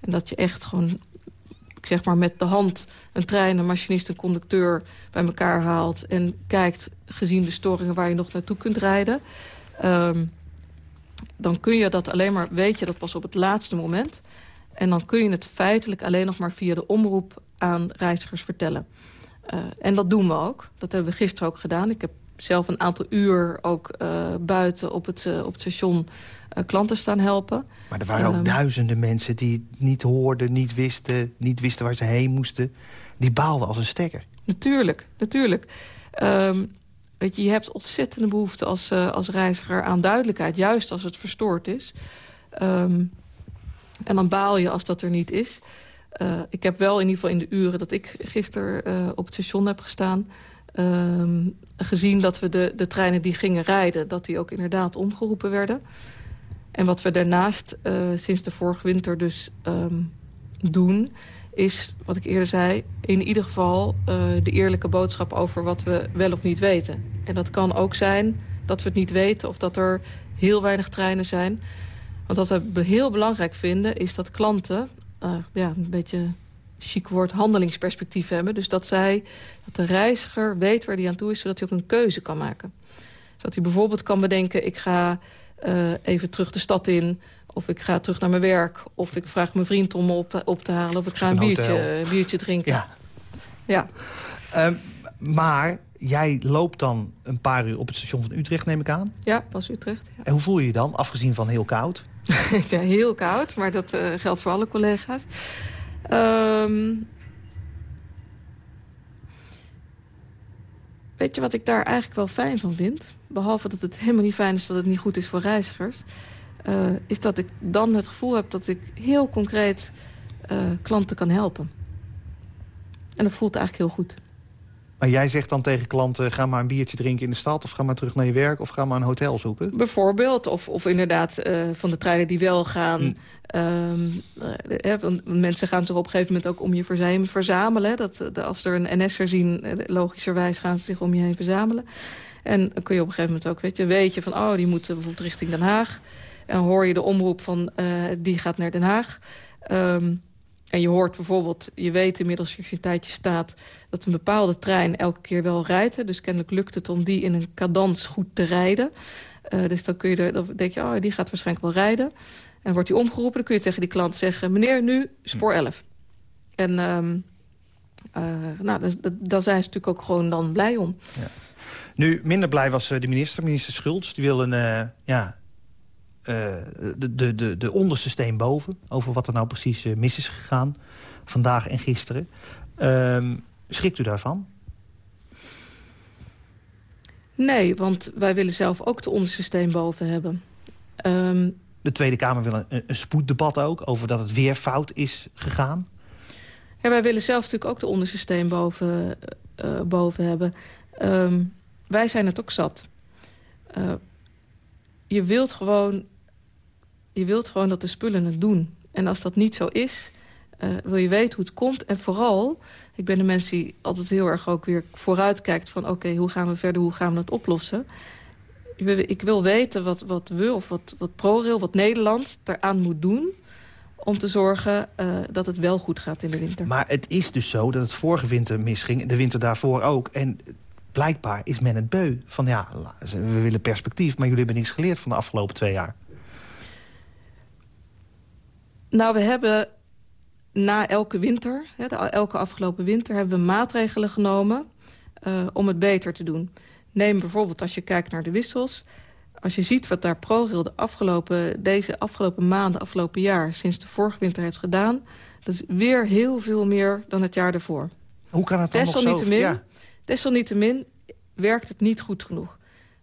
En dat je echt gewoon, ik zeg maar met de hand een trein, een machinist, een conducteur bij elkaar haalt. En kijkt, gezien de storingen waar je nog naartoe kunt rijden. Um, dan kun je dat alleen maar, weet je dat pas op het laatste moment. En dan kun je het feitelijk alleen nog maar via de omroep aan reizigers vertellen. Uh, en dat doen we ook. Dat hebben we gisteren ook gedaan. Ik heb zelf een aantal uur ook uh, buiten op het, uh, op het station klanten staan helpen. Maar er waren ook um, duizenden mensen die niet hoorden, niet wisten... niet wisten waar ze heen moesten. Die baalden als een stekker. Natuurlijk, natuurlijk. Um, weet je, je hebt ontzettende behoefte als, als reiziger aan duidelijkheid. Juist als het verstoord is. Um, en dan baal je als dat er niet is. Uh, ik heb wel in ieder geval in de uren dat ik gisteren uh, op het station heb gestaan... Uh, gezien dat we de, de treinen die gingen rijden... dat die ook inderdaad omgeroepen werden. En wat we daarnaast uh, sinds de vorige winter dus um, doen... is, wat ik eerder zei, in ieder geval de eerlijke boodschap... over wat we wel of niet weten. En dat kan ook zijn dat we het niet weten... of dat er heel weinig treinen zijn... Want wat we heel belangrijk vinden is dat klanten... Uh, ja, een beetje chic woord handelingsperspectief hebben. Dus dat zij, dat de reiziger weet waar hij aan toe is... zodat hij ook een keuze kan maken. Zodat hij bijvoorbeeld kan bedenken... ik ga uh, even terug de stad in... of ik ga terug naar mijn werk... of ik vraag mijn vriend om me op, op te halen... of ik ga een, een biertje, biertje drinken. Ja. ja. Um, maar jij loopt dan een paar uur op het station van Utrecht, neem ik aan? Ja, was Utrecht. Ja. En hoe voel je je dan, afgezien van heel koud? ja, heel koud, maar dat uh, geldt voor alle collega's. Um, weet je wat ik daar eigenlijk wel fijn van vind? Behalve dat het helemaal niet fijn is dat het niet goed is voor reizigers... Uh, is dat ik dan het gevoel heb dat ik heel concreet uh, klanten kan helpen. En dat voelt eigenlijk heel goed. Maar jij zegt dan tegen klanten... ga maar een biertje drinken in de stad... of ga maar terug naar je werk... of ga maar een hotel zoeken? Bijvoorbeeld. Of, of inderdaad uh, van de treinen die wel gaan... Hm. Um, uh, mensen gaan zich op een gegeven moment ook om je verzamelen. Dat, de, als er een NS'er zien, logischerwijs gaan ze zich om je heen verzamelen. En dan kun je op een gegeven moment ook, weet je, weet je van... oh, die moeten bijvoorbeeld richting Den Haag. En dan hoor je de omroep van, uh, die gaat naar Den Haag. Um, En je hoort bijvoorbeeld, je weet inmiddels als je een tijdje staat... dat een bepaalde trein elke keer wel rijdt. Dus kennelijk lukt het om die in een cadans goed te rijden. Uh, dus dan, kun je er, dan denk je, oh, die gaat waarschijnlijk wel rijden. En wordt die omgeroepen, dan kun je tegen die klant zeggen... meneer, nu spoor 11. En um, uh, nou, daar zijn ze natuurlijk ook gewoon dan blij om. Ja. Nu, minder blij was de minister, minister Schultz. Die wil een, ja, de, de, de, de onderste steen boven... over wat er nou precies mis is gegaan vandaag en gisteren. Uh, schrikt u daarvan? Nee, want wij willen zelf ook de onderste steen boven hebben. Um, de Tweede Kamer wil een, een, spoeddebat ook... over dat het weer fout is gegaan. Ja, wij willen zelf natuurlijk ook de onderste steen boven, uh, boven hebben. Um, wij zijn het ook zat. Uh, je wilt gewoon je wilt gewoon dat de spullen het doen. En als dat niet zo is, uh, wil je weten hoe het komt. En vooral, ik ben de mens die altijd heel erg ook weer vooruit kijkt... van oké, hoe gaan we verder, hoe gaan we dat oplossen? Ik wil weten wat, wat we, of wat, wat ProRail, wat Nederland eraan moet doen om te zorgen uh, dat het wel goed gaat in de winter. Maar het is dus zo dat het vorige winter misging, de winter daarvoor ook. En blijkbaar is men het beu van ja, we willen perspectief... maar jullie hebben niks geleerd van de afgelopen twee jaar. Nou, we hebben na elke winter, hè, de, elke afgelopen winter... hebben we maatregelen genomen uh, om het beter te doen. Neem bijvoorbeeld als je kijkt naar de wissels... als je ziet wat daar ProRail de afgelopen, deze afgelopen maanden, afgelopen jaar... sinds de vorige winter heeft gedaan... dat is weer heel veel meer dan het jaar daarvoor. Hoe kan het dan desalniettemin, nog zo? Ja. Desalniettemin werkt het niet goed genoeg.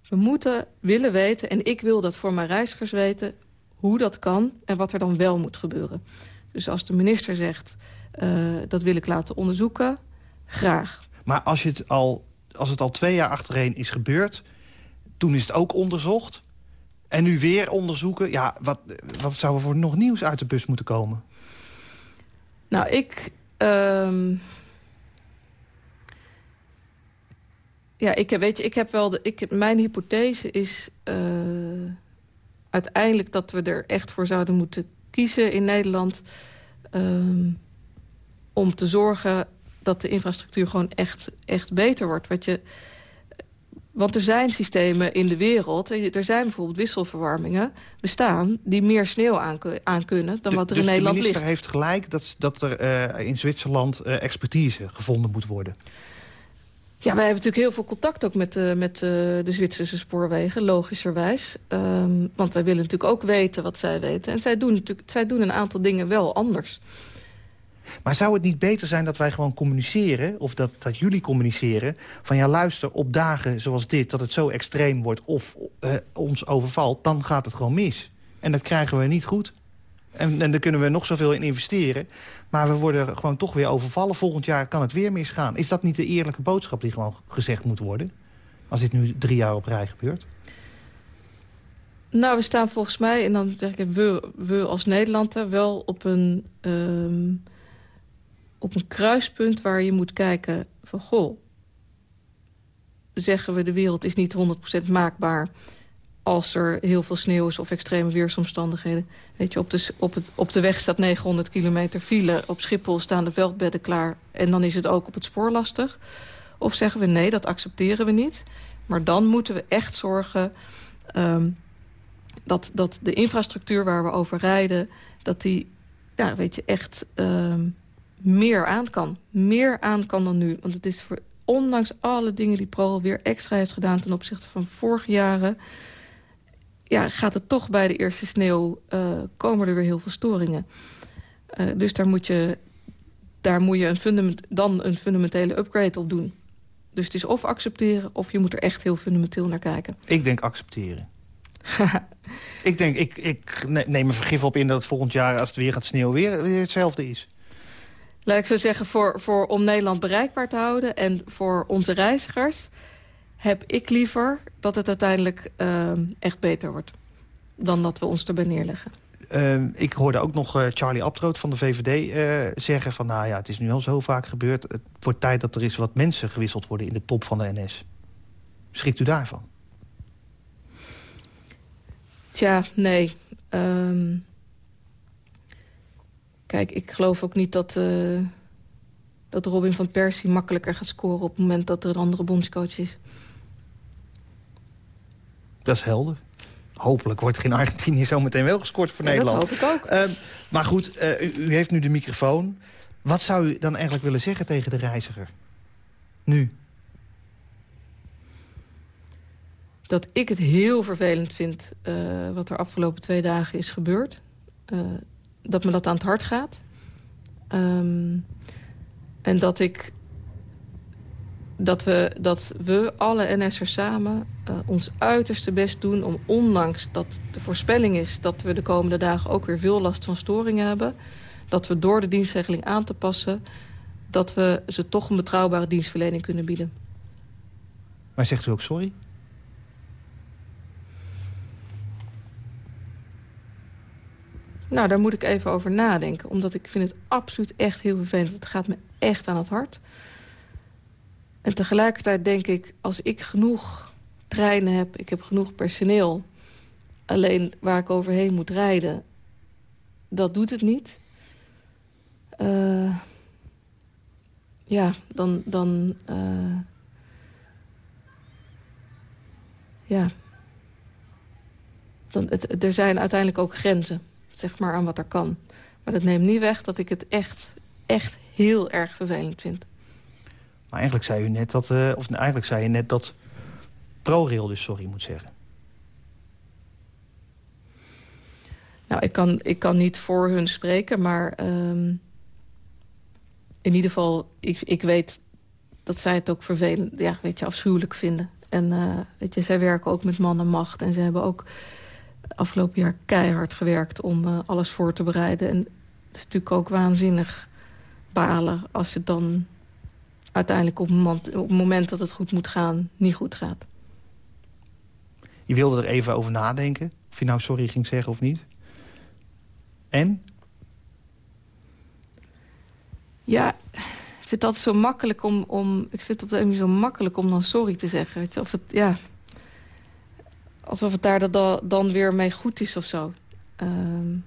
We moeten willen weten, en ik wil dat voor mijn reizigers weten hoe dat kan en wat er dan wel moet gebeuren. Dus als de minister zegt, uh, dat wil ik laten onderzoeken, graag. Maar als, je het al, als het al twee jaar achtereen is gebeurd... toen is het ook onderzocht... en nu weer onderzoeken... ja, wat, wat zou er voor nog nieuws uit de bus moeten komen? Nou, ik... Uh, ja, ik heb, weet je, ik heb wel de, ik mijn hypothese is uh, uiteindelijk dat we er echt voor zouden moeten kiezen in Nederland... Um, om te zorgen dat de infrastructuur gewoon echt, echt beter wordt. Wat je, want er zijn systemen in de wereld... er zijn bijvoorbeeld wisselverwarmingen bestaan... die meer sneeuw aan, kunnen dan wat er in dus Nederland ligt. de minister heeft gelijk dat, dat er uh, in Zwitserland uh, expertise gevonden moet worden. Ja, wij hebben natuurlijk heel veel contact ook met, uh, met uh, de Zwitserse spoorwegen, logischerwijs. Um, want wij willen natuurlijk ook weten wat zij weten. En zij doen, natuurlijk, zij doen een aantal dingen wel anders. Maar zou het niet beter zijn dat wij gewoon communiceren... of dat, dat jullie communiceren... van ja, luister, op dagen zoals dit, dat het zo extreem wordt... of uh, ons overvalt, dan gaat het gewoon mis. En dat krijgen we niet goed. En, en daar kunnen we nog zoveel in investeren. Maar we worden gewoon toch weer overvallen. Volgend jaar kan het weer misgaan. Is dat niet de eerlijke boodschap die gewoon gezegd moet worden? Als dit nu drie jaar op rij gebeurt? Nou, we staan volgens mij, en dan zeg ik we, we als Nederlander... wel op een, um, op een kruispunt waar je moet kijken van... goh, zeggen we de wereld is niet 100% maakbaar als er heel veel sneeuw is of extreme weersomstandigheden. Weet je, op de, op het, op de weg staat 900 kilometer file. Op Schiphol staan de veldbedden klaar. En dan is het ook op het spoor lastig. Of zeggen we nee, dat accepteren we niet. Maar dan moeten we echt zorgen um, dat, dat de infrastructuur waar we over rijden... dat die ja, weet je, echt um, meer aan kan. Meer aan kan dan nu. Want het is voor, ondanks alle dingen die Pro weer extra heeft gedaan... ten opzichte van vorige jaren ja, gaat het toch bij de eerste sneeuw... Uh, komen er weer heel veel storingen. Uh, dus daar moet je, daar moet je een fundament, dan een fundamentele upgrade op doen. Dus het is of accepteren of je moet er echt heel fundamenteel naar kijken. Ik denk accepteren. ik denk, ik, ik neem een vergif op in dat het volgend jaar... als het weer gaat sneeuwen, weer, weer hetzelfde is. Laat ik zo zeggen, voor, voor, om Nederland bereikbaar te houden... en voor onze reizigers heb ik liever dat het uiteindelijk uh, echt beter wordt. Dan dat we ons erbij neerleggen. Uh, ik hoorde ook nog uh, Charlie Abtroot van de VVD eh, zeggen van... nou ja, het is nu al zo vaak gebeurd. Het wordt tijd dat er eens wat mensen gewisseld worden in de top van de NS. Schrikt u daarvan? Tja, nee. Um, Kijk, ik geloof ook niet dat, dat Robin van Persie makkelijker gaat scoren... op het moment dat er een andere bondscoach is. Dat is helder. Hopelijk wordt er in Argentinië zometeen wel gescoord voor Nederland. dat hoop ik ook. Uh, maar goed, uh, u, u heeft nu de microfoon. Wat zou u dan eigenlijk willen zeggen tegen de reiziger? Nu? Dat ik het heel vervelend vind uh, wat er afgelopen twee dagen is gebeurd. Uh, dat me dat aan het hart gaat. Um, en dat ik... Dat we, dat we alle NS'ers samen uh, ons uiterste best doen... om ondanks dat de voorspelling is dat we de komende dagen ook weer veel last van storingen hebben... dat we door de dienstregeling aan te passen... dat we ze toch een betrouwbare dienstverlening kunnen bieden. Maar zegt u ook sorry? Nou, daar moet ik even over nadenken. Omdat ik vind het absoluut echt heel vervelend. Het gaat me echt aan het hart. En tegelijkertijd denk ik, als ik genoeg treinen heb... ik heb genoeg personeel... alleen waar ik overheen moet rijden... dat doet het niet. Uh, ja, dan... dan uh, ja. Dan, er zijn uiteindelijk ook grenzen zeg maar, aan wat er kan. Maar dat neemt niet weg dat ik het echt, echt heel erg vervelend vind. Maar eigenlijk zei u net dat, uh, of eigenlijk zei je net dat ProRail dus sorry moet zeggen. Nou, ik kan, ik kan niet voor hun spreken, maar um, in ieder geval, ik, ik weet dat zij het ook vervelend, ja, weet je, afschuwelijk vinden. En uh, weet je, zij werken ook met man en ze hebben ook afgelopen jaar keihard gewerkt om uh, alles voor te bereiden. En het is natuurlijk ook waanzinnig balen als het dan uiteindelijk op het, moment, op het moment dat het goed moet gaan, niet goed gaat. Je wilde er even over nadenken, of je nou sorry ging zeggen of niet. En? Ja, ik vind dat zo makkelijk om, om ik vind het op de manier zo makkelijk om dan sorry te zeggen. Weet je, of het, ja, alsof het daar dan weer mee goed is of zo. Um,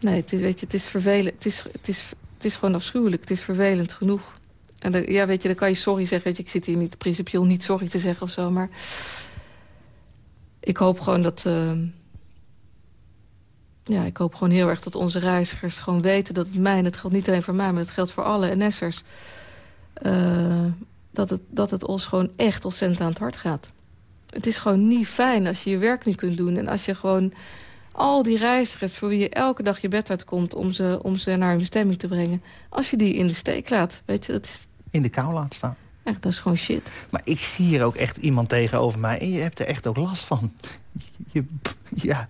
nee, het is, weet je, het is vervelend. Het is, het, is, het is gewoon afschuwelijk. Het is vervelend genoeg. En ja, weet je, dan kan je sorry zeggen. Weet ik zit hier niet principieel niet sorry te zeggen of zo. Maar ik hoop gewoon dat... Uh, ja, ik hoop gewoon heel erg dat onze reizigers gewoon weten dat het mij... en het geldt niet alleen voor mij, maar het geldt voor alle NS'ers... Uh, dat, het, dat het ons gewoon echt ontzettend aan het hart gaat het is gewoon niet fijn als je je werk niet kunt doen. En als je gewoon al die reizigers voor wie je elke dag je bed uitkomt... om ze, om ze naar hun bestemming te brengen... als je die in de steek laat, weet je, dat is... In de kou laat staan. Echt, dat is gewoon shit. Maar ik zie hier ook echt iemand tegenover mij... en je hebt er echt ook last van. Je, ja,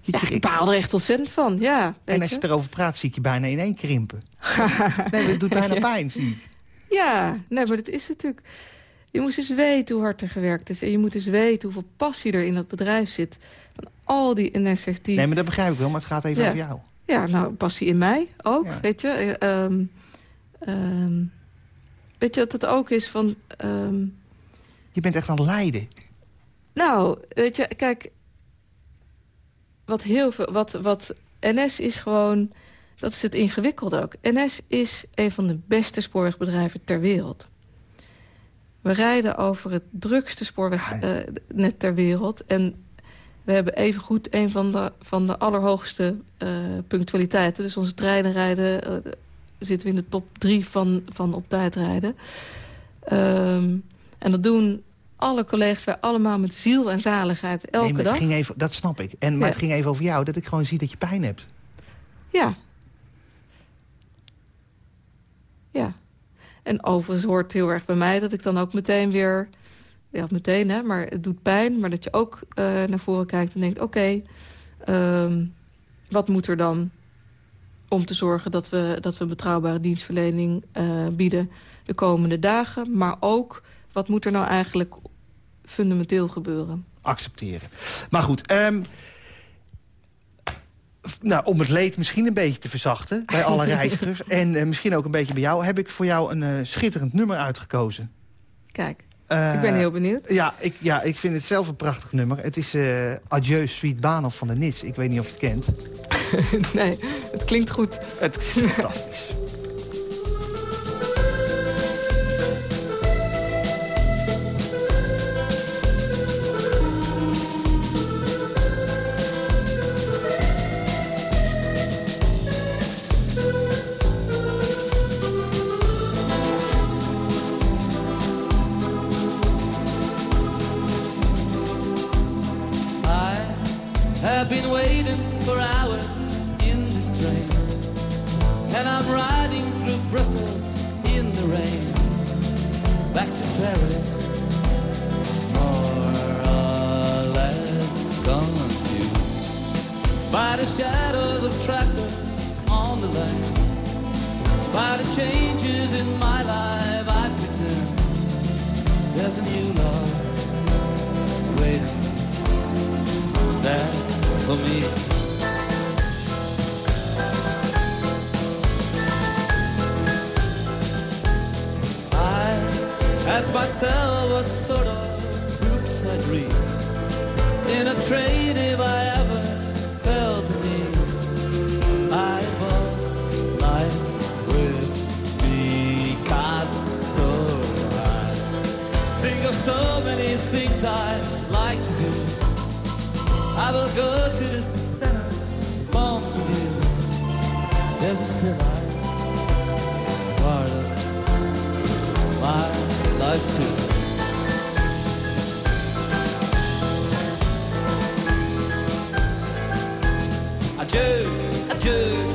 je, ja, ik baal er echt ontzettend van, ja. En als je, je erover praat, zie ik je bijna in één krimpen. nee, dat doet bijna pijn, zie ik. Ja, nee, maar dat is natuurlijk... Je moest eens weten hoe hard er gewerkt is. En je moet eens weten hoeveel passie er in dat bedrijf zit. Van al die die... Nee, maar dat begrijp ik wel, maar het gaat even over jou. Ja, nou, passie in mij ook, weet je. Um, um, weet je wat het ook is van... Um, je bent echt aan het lijden. Nou, weet je, kijk... Wat heel veel... Wat, wat NS is gewoon... Dat is het ingewikkelde ook. NS is een van de beste spoorwegbedrijven ter wereld. We rijden over het drukste spoorwegnet uh, ter wereld. En we hebben evengoed een van de, van de allerhoogste uh, punctualiteiten. Dus onze treinen rijden, uh, zitten we in de top drie van, van op tijd rijden. Um, en dat doen alle collega's, wij allemaal met ziel en zaligheid elke nee, maar dag. Het ging even, dat snap ik. En, maar ja. het ging even over jou, dat ik gewoon zie dat je pijn hebt. Ja. Ja. En overigens hoort heel erg bij mij dat ik dan ook meteen weer... Ja, meteen, hè, maar het doet pijn. Maar dat je ook uh, naar voren kijkt en denkt... oké, um, wat moet er dan om te zorgen dat we, dat we betrouwbare dienstverlening uh, bieden de komende dagen. Maar ook, wat moet er nou eigenlijk fundamenteel gebeuren? Accepteren. Maar goed, um, nou, om het leed misschien een beetje te verzachten bij alle reizigers... en uh, misschien ook een beetje bij jou... heb ik voor jou een uh, schitterend nummer uitgekozen. Kijk, uh, ik ben heel benieuwd. Ja ik, ja, ik vind het zelf een prachtig nummer. Het is Adieu, Sweet Baan van de Nits. Ik weet niet of je het kent. nee, het klinkt goed. Het is fantastisch. Life, part of my life too. Adieu, adieu,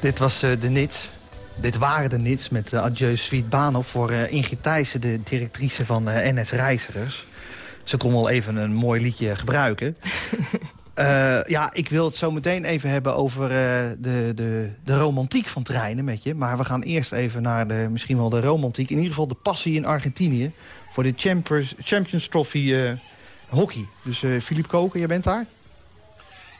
Dit was eh, de Nits. Dit waren de Nits met uh, Adieu Sweet Bano voor eh, Ingrid Thijssen, de directrice van NS Reizigers. Ze kon wel even een mooi liedje gebruiken. Ja, ik wil het zo meteen even hebben over de, de, de romantiek van treinen met je. Maar we gaan eerst even naar de, misschien wel de romantiek. In ieder geval de passie in Argentinië voor de Champions, Champions Trophy hockey. Dus Filip Koken, jij bent daar?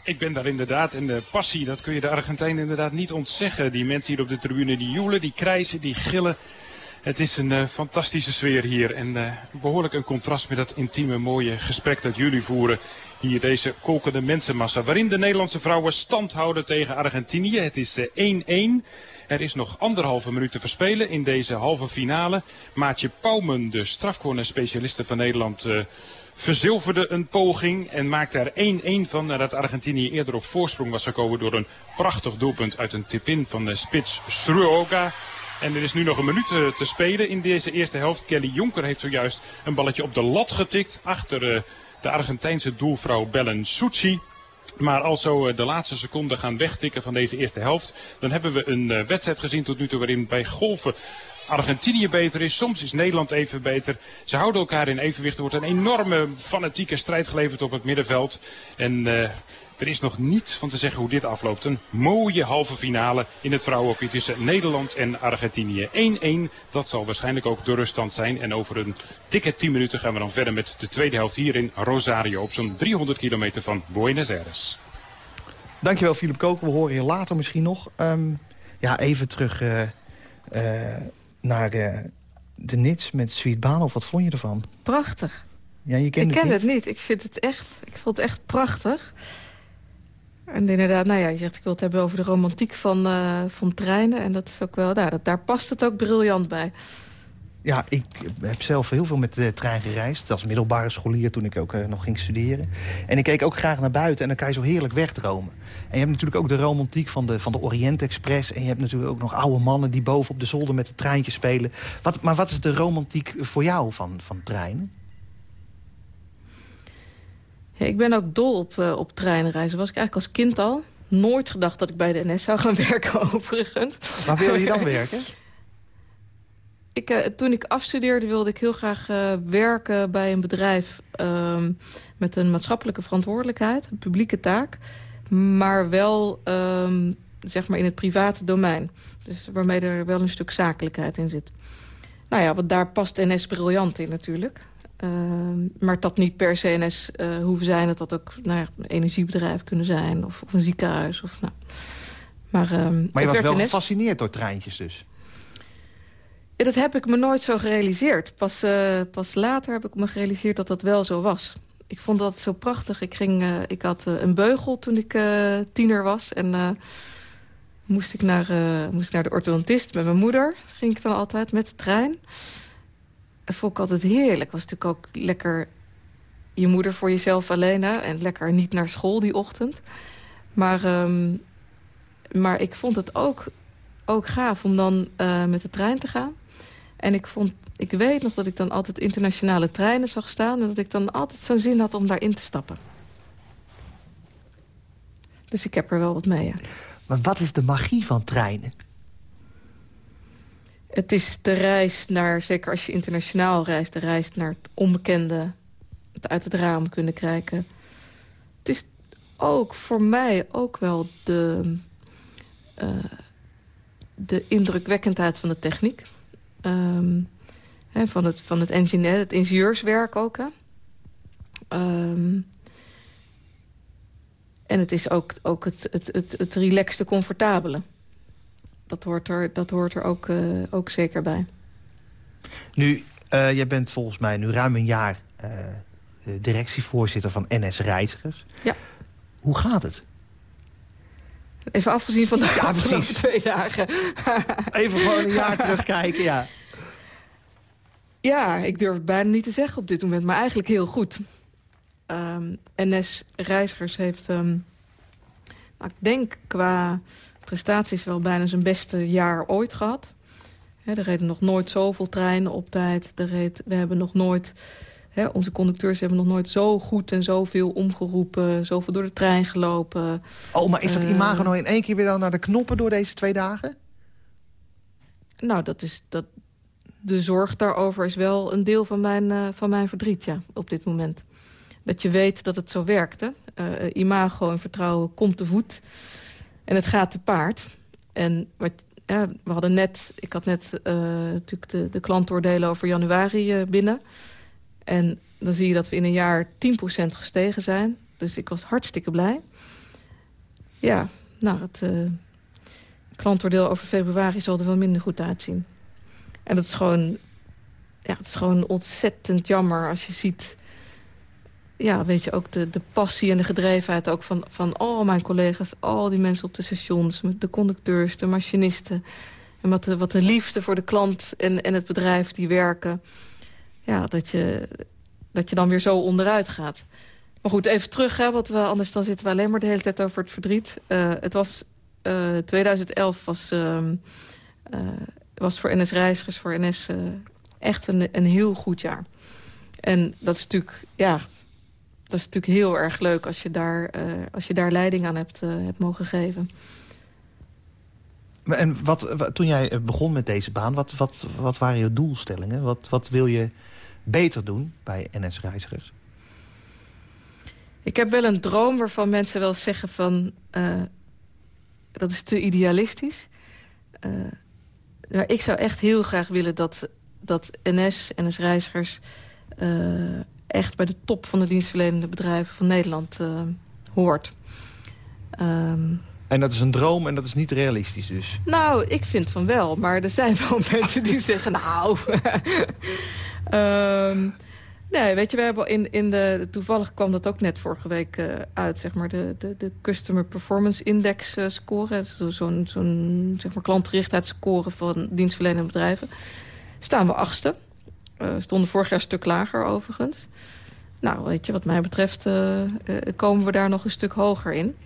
Ik ben daar inderdaad. En de passie, dat kun je de Argentijnen inderdaad niet ontzeggen. Die mensen hier op de tribune, die joelen, die krijsen, die gillen. Het is een eh, fantastische sfeer hier. En eh, behoorlijk een contrast met dat intieme, mooie gesprek dat jullie voeren. Hier deze kokende mensenmassa. Waarin de Nederlandse vrouwen stand houden tegen Argentinië. Het is eh, 1-1. Er is nog anderhalve minuut te verspelen in deze halve finale. Maatje Pouwen, de strafcorner-specialiste van Nederland... verzilverde een poging en maakte er 1-1 van nadat Argentinië eerder op voorsprong was gekomen door een prachtig doelpunt uit een tip-in van de spits Sruoga. En er is nu nog een minuut eh, te spelen in deze eerste helft. Kelly Jonker heeft zojuist een balletje op de lat getikt achter eh, de Argentijnse doelvrouw Belen Succi. Maar als zo eh, de laatste seconden gaan wegtikken van deze eerste helft, dan hebben we een wedstrijd gezien tot nu toe waarin bij golven Argentinië beter is. Soms is Nederland even beter. Ze houden elkaar in evenwicht. Er wordt een enorme fanatieke strijd geleverd op het middenveld. En eh, er is nog niets van te zeggen hoe dit afloopt. Een mooie halve finale in het vrouwenhockey tussen Nederland en Argentinië. 1-1, dat zal waarschijnlijk ook de ruststand zijn. En over een dikke 10 minuten gaan we dan verder met de tweede helft hier in Rosario. Op zo'n 300 kilometer van Buenos Aires. Dankjewel, Filip Koken. We horen je later misschien nog. Ehm, ja, even terug eh, eh, naar eh, de Nits met Sweet Baan. Of wat vond je ervan? Prachtig. Ja, je kent ik het ken niet? het niet. Ik vind het echt, ik vond het echt prachtig. En inderdaad, nou ja, je zegt ik wil het hebben over de romantiek van, eh, van treinen. En dat is ook wel, nou, dat, daar past het ook briljant bij. Ja, ik heb zelf heel veel met de trein gereisd. Als middelbare scholier toen ik ook eh, nog ging studeren. En ik keek ook graag naar buiten en dan kan je zo heerlijk wegdromen. En je hebt natuurlijk ook de romantiek van de, van de Orient Express. En je hebt natuurlijk ook nog oude mannen die boven op de zolder met het treintje spelen. Wat, maar wat is de romantiek voor jou van, van treinen? Ja, ik ben ook dol op, eh, op treinreizen. Was ik eigenlijk als kind al. Nooit gedacht dat ik bij de NS zou gaan werken, overigens. Waar wil je dan werken? Ik, eh, toen ik afstudeerde wilde ik heel graag eh, werken bij een bedrijf... ehm, met een maatschappelijke verantwoordelijkheid, een publieke taak. Maar wel ehm, zeg maar in het private domein. Dus waarmee er wel een stuk zakelijkheid in zit. Nou ja, want daar past NS briljant in natuurlijk. Ehm, maar dat niet per se NS eh, hoeven zijn. Dat dat ook nou ja, een energiebedrijf kunnen zijn. Of, of een ziekenhuis. Of, nou. Maar, Maar je het was wel NS. gefascineerd door treintjes dus. Ja, dat heb ik me nooit zo gerealiseerd. Pas, eh, pas later heb ik me gerealiseerd dat dat wel zo was. Ik vond dat zo prachtig. Ik, ging, eh, ik had eh, een beugel toen ik tiener was. En moest, ik naar, moest naar de orthodontist met mijn moeder. Ging ik dan altijd met de trein. En vond ik altijd heerlijk. Was natuurlijk ook lekker je moeder voor jezelf alleen. En lekker niet naar school die ochtend. Maar, ehm, maar ik vond het ook, ook gaaf om dan met de trein te gaan. En ik, vond, ik weet nog dat ik dan altijd internationale treinen zag staan... en dat ik dan altijd zo'n zin had om daarin te stappen. Dus ik heb er wel wat mee, ja. Maar wat is de magie van treinen? Het is de reis naar, zeker als je internationaal reist... de reis naar het onbekende, het uit het raam kunnen kijken. Het is ook voor mij ook wel de, eh, de indrukwekkendheid van de techniek. Ehm, hè, van, het, van het, het ingenieurswerk ook. Hè. Ehm, en het is ook, ook het, het, het, het relaxte, comfortabele. Dat hoort er, dat hoort er ook, eh, ook zeker bij. Nu, eh, jij bent volgens mij nu ruim een jaar de directievoorzitter van NS Reizigers. Ja. Hoe gaat het? Even afgezien van de Ja, afgelopen twee dagen. Even gewoon een jaar terugkijken, ja. Ja, ik durf het bijna niet te zeggen op dit moment, maar eigenlijk heel goed. Ehm, NS Reizigers heeft, ehm, nou, ik denk qua prestaties wel bijna zijn beste jaar ooit gehad. Hè, er reden nog nooit zoveel treinen op tijd. Er reed, we hebben nog nooit, hè, onze conducteurs hebben nog nooit zo goed en zoveel omgeroepen. Zoveel door de trein gelopen. Oh, maar is dat Eh. imago nou in één keer weer dan naar de knoppen door deze twee dagen? Nou, dat is, dat, de zorg daarover is wel een deel van mijn, eh, van mijn verdriet, ja, op dit moment. Dat je weet dat het zo werkte. Eh, imago en vertrouwen komt te voet. En het gaat te paard. En wat, ja, we hadden net, ik had net natuurlijk de, de klantoordelen over januari binnen. En dan zie je dat we in een jaar 10% gestegen zijn. Dus ik was hartstikke blij. Ja, nou, het eh, klantoordeel over februari zal er wel minder goed uitzien. En dat is gewoon, ja, het is gewoon ontzettend jammer als je ziet... Ja, weet je, ook de, de passie en de gedrevenheid ook van, van al mijn collega's... al die mensen op de stations, de conducteurs, de machinisten... en wat de, wat de liefde voor de klant en, en het bedrijf die werken... ja, dat je, dat je dan weer zo onderuit gaat. Maar goed, even terug, hè, want we, anders dan zitten we alleen maar de hele tijd over het verdriet. Eh, het was, eh, 2011 was, ehm, eh, was voor NS Reizigers, voor NS eh, echt een, een heel goed jaar. En dat is natuurlijk, ja, dat is natuurlijk heel erg leuk als je daar, eh, als je daar leiding aan hebt, eh, hebt mogen geven. En wat, wat- toen jij eh, begon met deze baan, wat, wat, wat waren je doelstellingen? Wat, wat wil je beter doen bij NS Reizigers? Ik heb wel een droom waarvan mensen wel zeggen van... eh, dat is te idealistisch. Eh, maar ik zou echt heel graag willen dat, dat NS, NS-reizigers... eh, echt bij de top van de dienstverlenende bedrijven van Nederland hoort. Ehm, En dat is een droom en dat is niet realistisch dus. nou, ik vind van wel. Maar er zijn wel mensen die zeggen, nou... Ehm, Nee, weet je, we hebben in, in de... Toevallig kwam dat ook net vorige week uh, uit, zeg maar... de, de, de Customer Performance Index uh, score. Zo'n zo'n zeg maar, klantgerichtheidsscore van dienstverlenende bedrijven. Staan we achtste. Uh, stonden vorig jaar een stuk lager, overigens. Nou, weet je, wat mij betreft komen we daar nog een stuk hoger in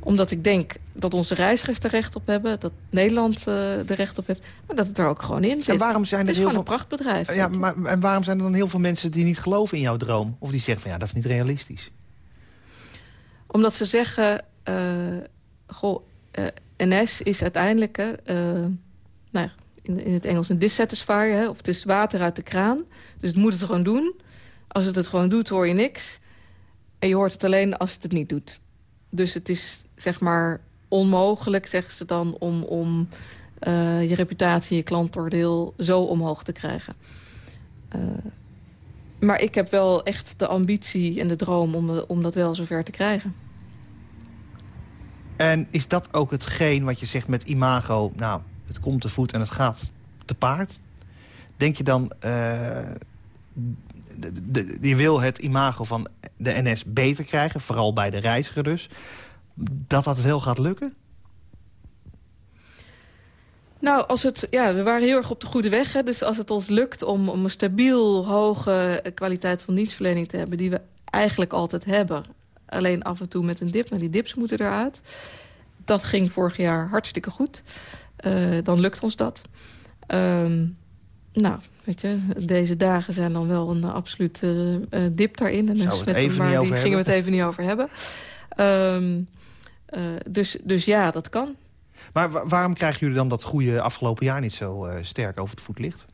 omdat ik denk dat onze reizigers er recht op hebben. Dat Nederland uh, er recht op heeft. Maar dat het er ook gewoon in zit. En waarom zijn er het is heel gewoon veel... een prachtbedrijf. Ja, maar, en waarom zijn er dan heel veel mensen die niet geloven in jouw droom? Of die zeggen van ja, dat is niet realistisch. Omdat ze zeggen... Uh, goh, uh, NS is uiteindelijk... nou, in, in het Engels een dissatisfier. Hè, of het is water uit de kraan. Dus het moet het gewoon doen. Als het het gewoon doet, hoor je niks. En je hoort het alleen als het het niet doet. Dus het is zeg maar onmogelijk, zeggen ze dan... om, om uh, je reputatie, je klantoordeel zo omhoog te krijgen. Uh, maar ik heb wel echt de ambitie en de droom om, om dat wel zover te krijgen. En is dat ook hetgeen wat je zegt met imago... nou, het komt te voet en het gaat te paard? Denk je dan... Uh, je wil het imago van de NS beter krijgen, vooral bij de reiziger dus. Dat dat wel gaat lukken? Nou, als het, ja, we waren heel erg op de goede weg. Hè? Dus als het ons lukt om, om een stabiel hoge kwaliteit van dienstverlening te hebben... die we eigenlijk altijd hebben. Alleen af en toe met een dip. Maar die dips moeten eruit. Dat ging vorig jaar hartstikke goed. Uh, dan lukt ons dat. Um, nou, weet je, deze dagen zijn dan wel een uh, absoluut uh, dip daarin. En Zou het even niet over gingen we het even niet over hebben. Um, dus, dus ja, dat kan. Maar wa waarom krijgen jullie dan dat goede afgelopen jaar niet zo uh, sterk over het voetlicht?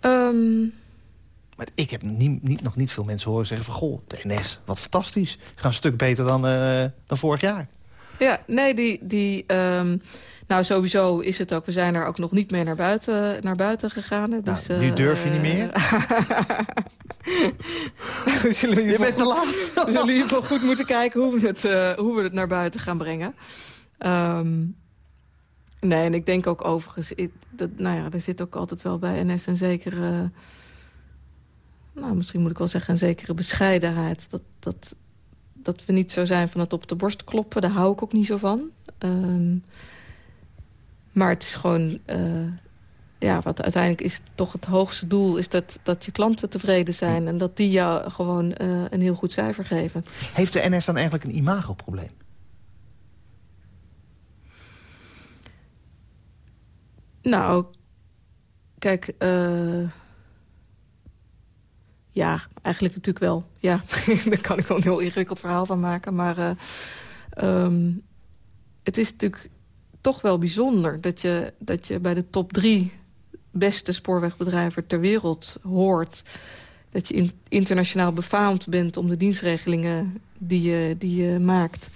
Um... Maar ik heb niet, niet, nog niet veel mensen horen zeggen van... goh, de NS, wat fantastisch. Gaan een stuk beter dan, uh, dan vorig jaar. Ja, nee, die... die um... Nou, sowieso is het ook. We zijn er ook nog niet meer naar buiten, naar buiten gegaan. Hè, dus, nou, nu durf je niet meer? je bent te laat. we zullen in ieder geval goed moeten kijken hoe we het, uh, hoe we het naar buiten gaan brengen. Um, nee, en ik denk ook overigens... Ik, dat, nou ja, er zit ook altijd wel bij NS een zekere... Nou, misschien moet ik wel zeggen een zekere bescheidenheid. Dat, dat, dat we niet zo zijn van het op de borst kloppen. Daar hou ik ook niet zo van. Um, maar het is gewoon... Uh, ja, wat uiteindelijk is toch het hoogste doel... is dat, dat je klanten tevreden zijn... en dat die jou gewoon uh, een heel goed cijfer geven. Heeft de NS dan eigenlijk een imagoprobleem? Nou, kijk... Uh, ja, eigenlijk natuurlijk wel. Ja, daar kan ik wel een heel ingewikkeld verhaal van maken. Maar um, het is natuurlijk toch wel bijzonder dat je, dat je bij de top drie beste spoorwegbedrijven ter wereld hoort. Dat je in, internationaal befaamd bent om de dienstregelingen die je, die je maakt.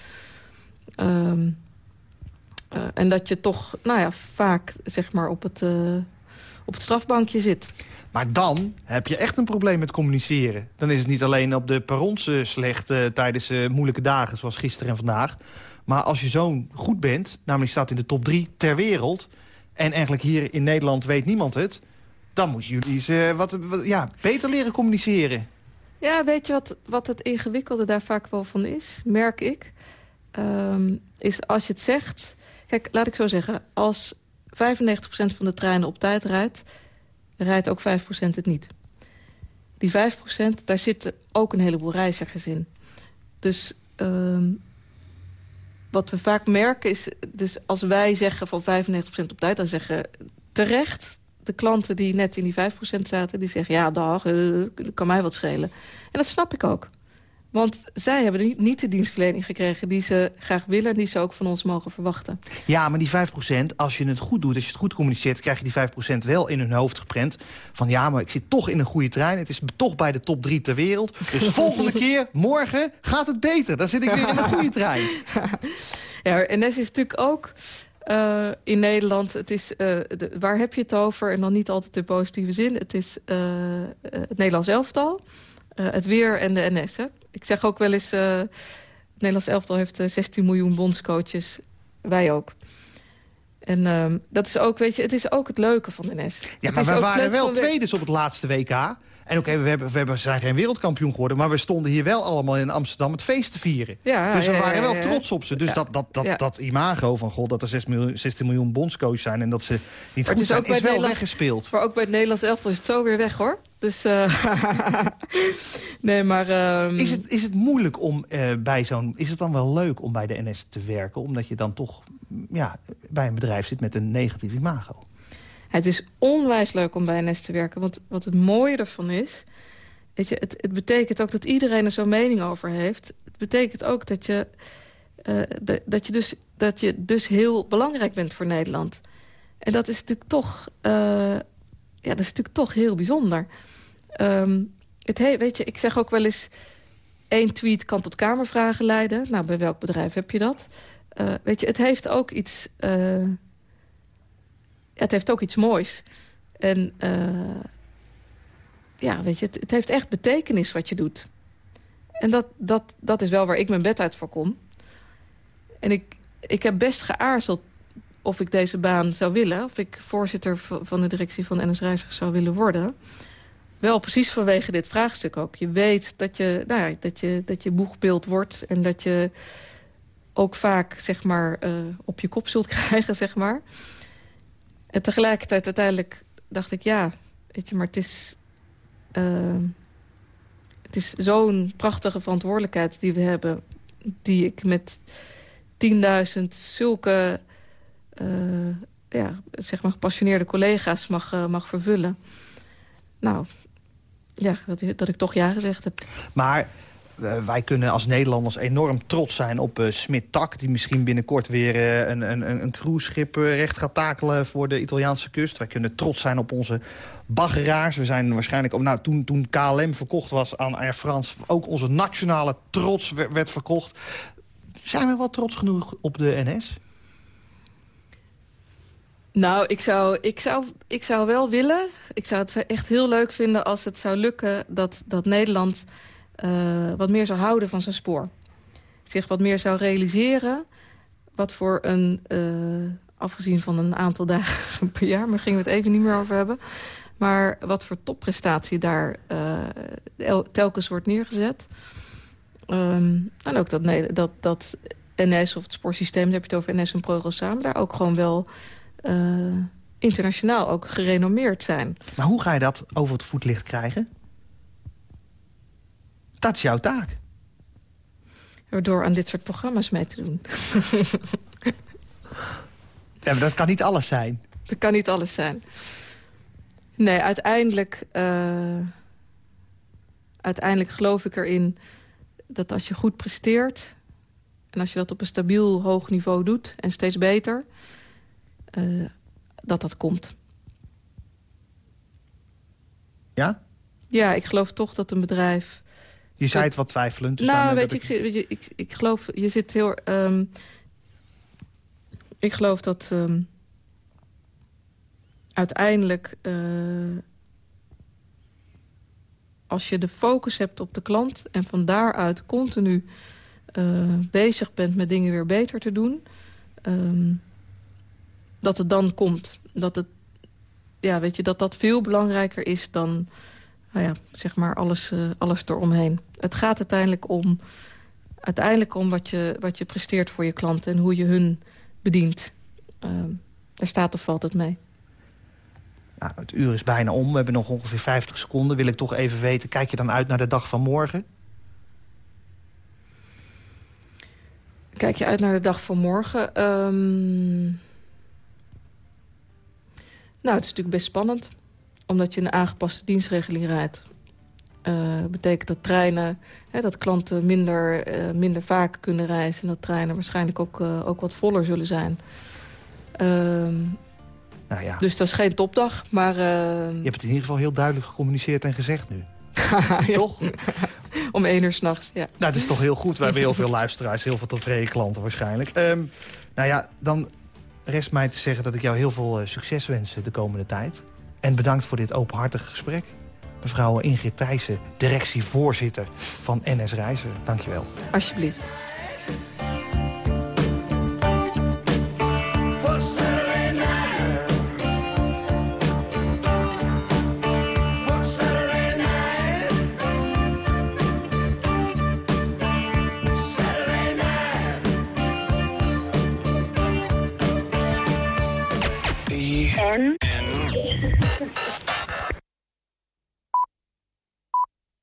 Um, uh, en dat je toch nou ja, vaak zeg maar, op, het, uh, op het strafbankje zit. Maar dan heb je echt een probleem met communiceren. Dan is het niet alleen op de perrons slecht uh, tijdens moeilijke dagen... zoals gisteren en vandaag. Maar als je zo goed bent, namelijk staat in de top drie ter wereld... en eigenlijk hier in Nederland weet niemand het... dan moeten jullie eens uh, wat, ja, beter leren communiceren. Ja, weet je wat, wat het ingewikkelde daar vaak wel van is, merk ik? Um, is als je het zegt... Kijk, laat ik zo zeggen. Als 95% van de treinen op tijd rijdt... rijdt ook 5% het niet. Die 5%, daar zitten ook een heleboel reizigers in. Dus um, wat we vaak merken is... dus als wij zeggen van 95% op tijd... dan zeggen terecht de klanten die net in die 5% zaten... die zeggen, ja, dag, uh, kan mij wat schelen. En dat snap ik ook. Want zij hebben niet, de dienstverlening gekregen die ze graag willen... en die ze ook van ons mogen verwachten. Ja, maar die 5%, als je het goed doet, als je het goed communiceert... krijg je die 5% wel in hun hoofd geprent. Van ja, maar ik zit toch in een goede trein. Het is toch bij de top 3 ter wereld. Dus volgende keer, morgen, gaat het beter. Dan zit ik weer in een goede trein. Ja, NS is natuurlijk ook... Uh, in Nederland, het is, uh, de, waar heb je het over? En dan niet altijd in positieve zin. Het is uh, het Nederlands elftal, het weer en de NS. Hè? Ik zeg ook wel eens, het Nederlands elftal heeft 16 miljoen bondscoaches. Wij ook. En ehm, dat is ook, weet je, het is ook het leuke van de NS. Ja, maar we waren wel tweede op het laatste WK. En oké, we, hebben, we hebben, zijn geen wereldkampioen geworden... maar we stonden hier wel allemaal in Amsterdam het feest te vieren. Ja, dus we ja, waren wel trots op ze. Dus dat, dat, dat, dat imago van god, dat er 6 miljoen, 16 miljoen bondscoach zijn... en dat ze niet goed is zijn, is wel weggespeeld. Maar ook bij het Nederlands elftal is het zo weer weg, hoor. Dus, eh, nee, maar... ehm, Is het, is het moeilijk om eh, bij zo'n... Is het dan wel leuk om bij de NS te werken? Omdat je dan toch ja, bij een bedrijf zit met een negatief imago. Het is onwijs leuk om bij NS te werken. Want wat het mooie ervan is... Weet je, het, het betekent ook dat iedereen er zo'n mening over heeft. Het betekent ook dat je, eh, dat, je dus, dat je dus heel belangrijk bent voor Nederland. En dat is natuurlijk toch, eh, ja, dat is natuurlijk toch heel bijzonder. Ehm, het he- weet je, ik zeg ook wel eens... één tweet kan tot kamervragen leiden. Nou, bij welk bedrijf heb je dat? Eh, weet je, het heeft ook iets... het heeft ook iets moois. En eh, ja, weet je, het, het heeft echt betekenis wat je doet. En dat, dat, dat is wel waar ik mijn bed uit voor kom. En ik, ik heb best geaarzeld of ik deze baan zou willen. Of ik voorzitter van de directie van NS Reizigers zou willen worden. Wel precies vanwege dit vraagstuk ook. Je weet dat je, nou ja, dat je, dat je boegbeeld wordt... en dat je ook vaak zeg maar, eh, op je kop zult krijgen, zeg maar. En tegelijkertijd uiteindelijk dacht ik, ja, weet je, maar het is... eh, het is zo'n prachtige verantwoordelijkheid die we hebben... die ik met 10.000 zulke eh, ja, zeg maar gepassioneerde collega's mag, eh, mag vervullen. Nou, ja, dat, dat ik toch ja gezegd heb. Maar wij kunnen als Nederlanders enorm trots zijn op eh Smit Tak... die misschien binnenkort weer eh, een, een, een cruiseschip eh, recht gaat takelen voor de Italiaanse kust. Wij kunnen trots zijn op onze baggeraars. We zijn waarschijnlijk, oh, nou, toen, toen KLM verkocht was aan Air France... ook onze nationale trots werd, werd verkocht. Zijn we wel trots genoeg op de NS? Nou, ik zou, ik, zou, ik zou wel willen... ik zou het echt heel leuk vinden als het zou lukken... dat, dat Nederland eh, wat meer zou houden van zijn spoor. Zich wat meer zou realiseren... wat voor een, eh, afgezien van een aantal dagen per jaar... maar gingen we het even niet meer over hebben... maar wat voor topprestatie daar eh, el- telkens wordt neergezet. Ehm, en ook dat, nee, dat, dat NS of het spoorsysteem... dan heb je het over NS en ProRail samen... daar ook gewoon wel internationaal ook gerenommeerd zijn. Maar hoe ga je dat over het voetlicht krijgen? Dat is jouw taak. Door aan dit soort programma's mee te doen. Ja, maar dat kan niet alles zijn. Dat kan niet alles zijn. Nee, uiteindelijk... eh, uiteindelijk geloof ik erin dat als je goed presteert... en als je dat op een stabiel hoog niveau doet en steeds beter... eh, dat dat komt. Ja? Ja, ik geloof toch dat een bedrijf... Je zei het wat twijfelend. Dus nou, weet je, ik, weet je ik, ik geloof, je zit heel... ehm, ik geloof dat ehm, uiteindelijk... eh, als je de focus hebt op de klant... en van daaruit continu eh, bezig bent met dingen weer beter te doen... ehm, dat het dan komt. Dat, het, ja, weet je, dat dat veel belangrijker is dan nou ja, zeg maar alles, eh, alles eromheen. Het gaat uiteindelijk om, uiteindelijk om wat, je, wat je presteert voor je klanten... en hoe je hun bedient. Ehm, daar staat of valt het mee. Nou, het uur is bijna om. We hebben nog ongeveer 50 seconden. Wil ik toch even weten, kijk je dan uit naar de dag van morgen? Kijk je uit naar de dag van morgen? Ehm, nou, het is natuurlijk best spannend. Omdat je een aangepaste dienstregeling rijdt. Eh betekent dat treinen, hè, dat klanten minder, eh, minder vaak kunnen reizen... en dat treinen waarschijnlijk ook, eh, ook wat voller zullen zijn. Ehm, Nou ja, dus dat is geen topdag, maar... je hebt het in ieder geval heel duidelijk gecommuniceerd en gezegd nu. Toch? Om één uur s'nachts, ja. Nou, het is toch heel goed. We hebben heel veel luisteraars, heel veel tevreden klanten waarschijnlijk. Ehm, nou ja, dan rest mij te zeggen dat ik jou heel veel succes wens de komende tijd. En bedankt voor dit openhartige gesprek. Mevrouw Ingrid Thijssen, directievoorzitter van NS Reizen. Dank je wel. Alsjeblieft.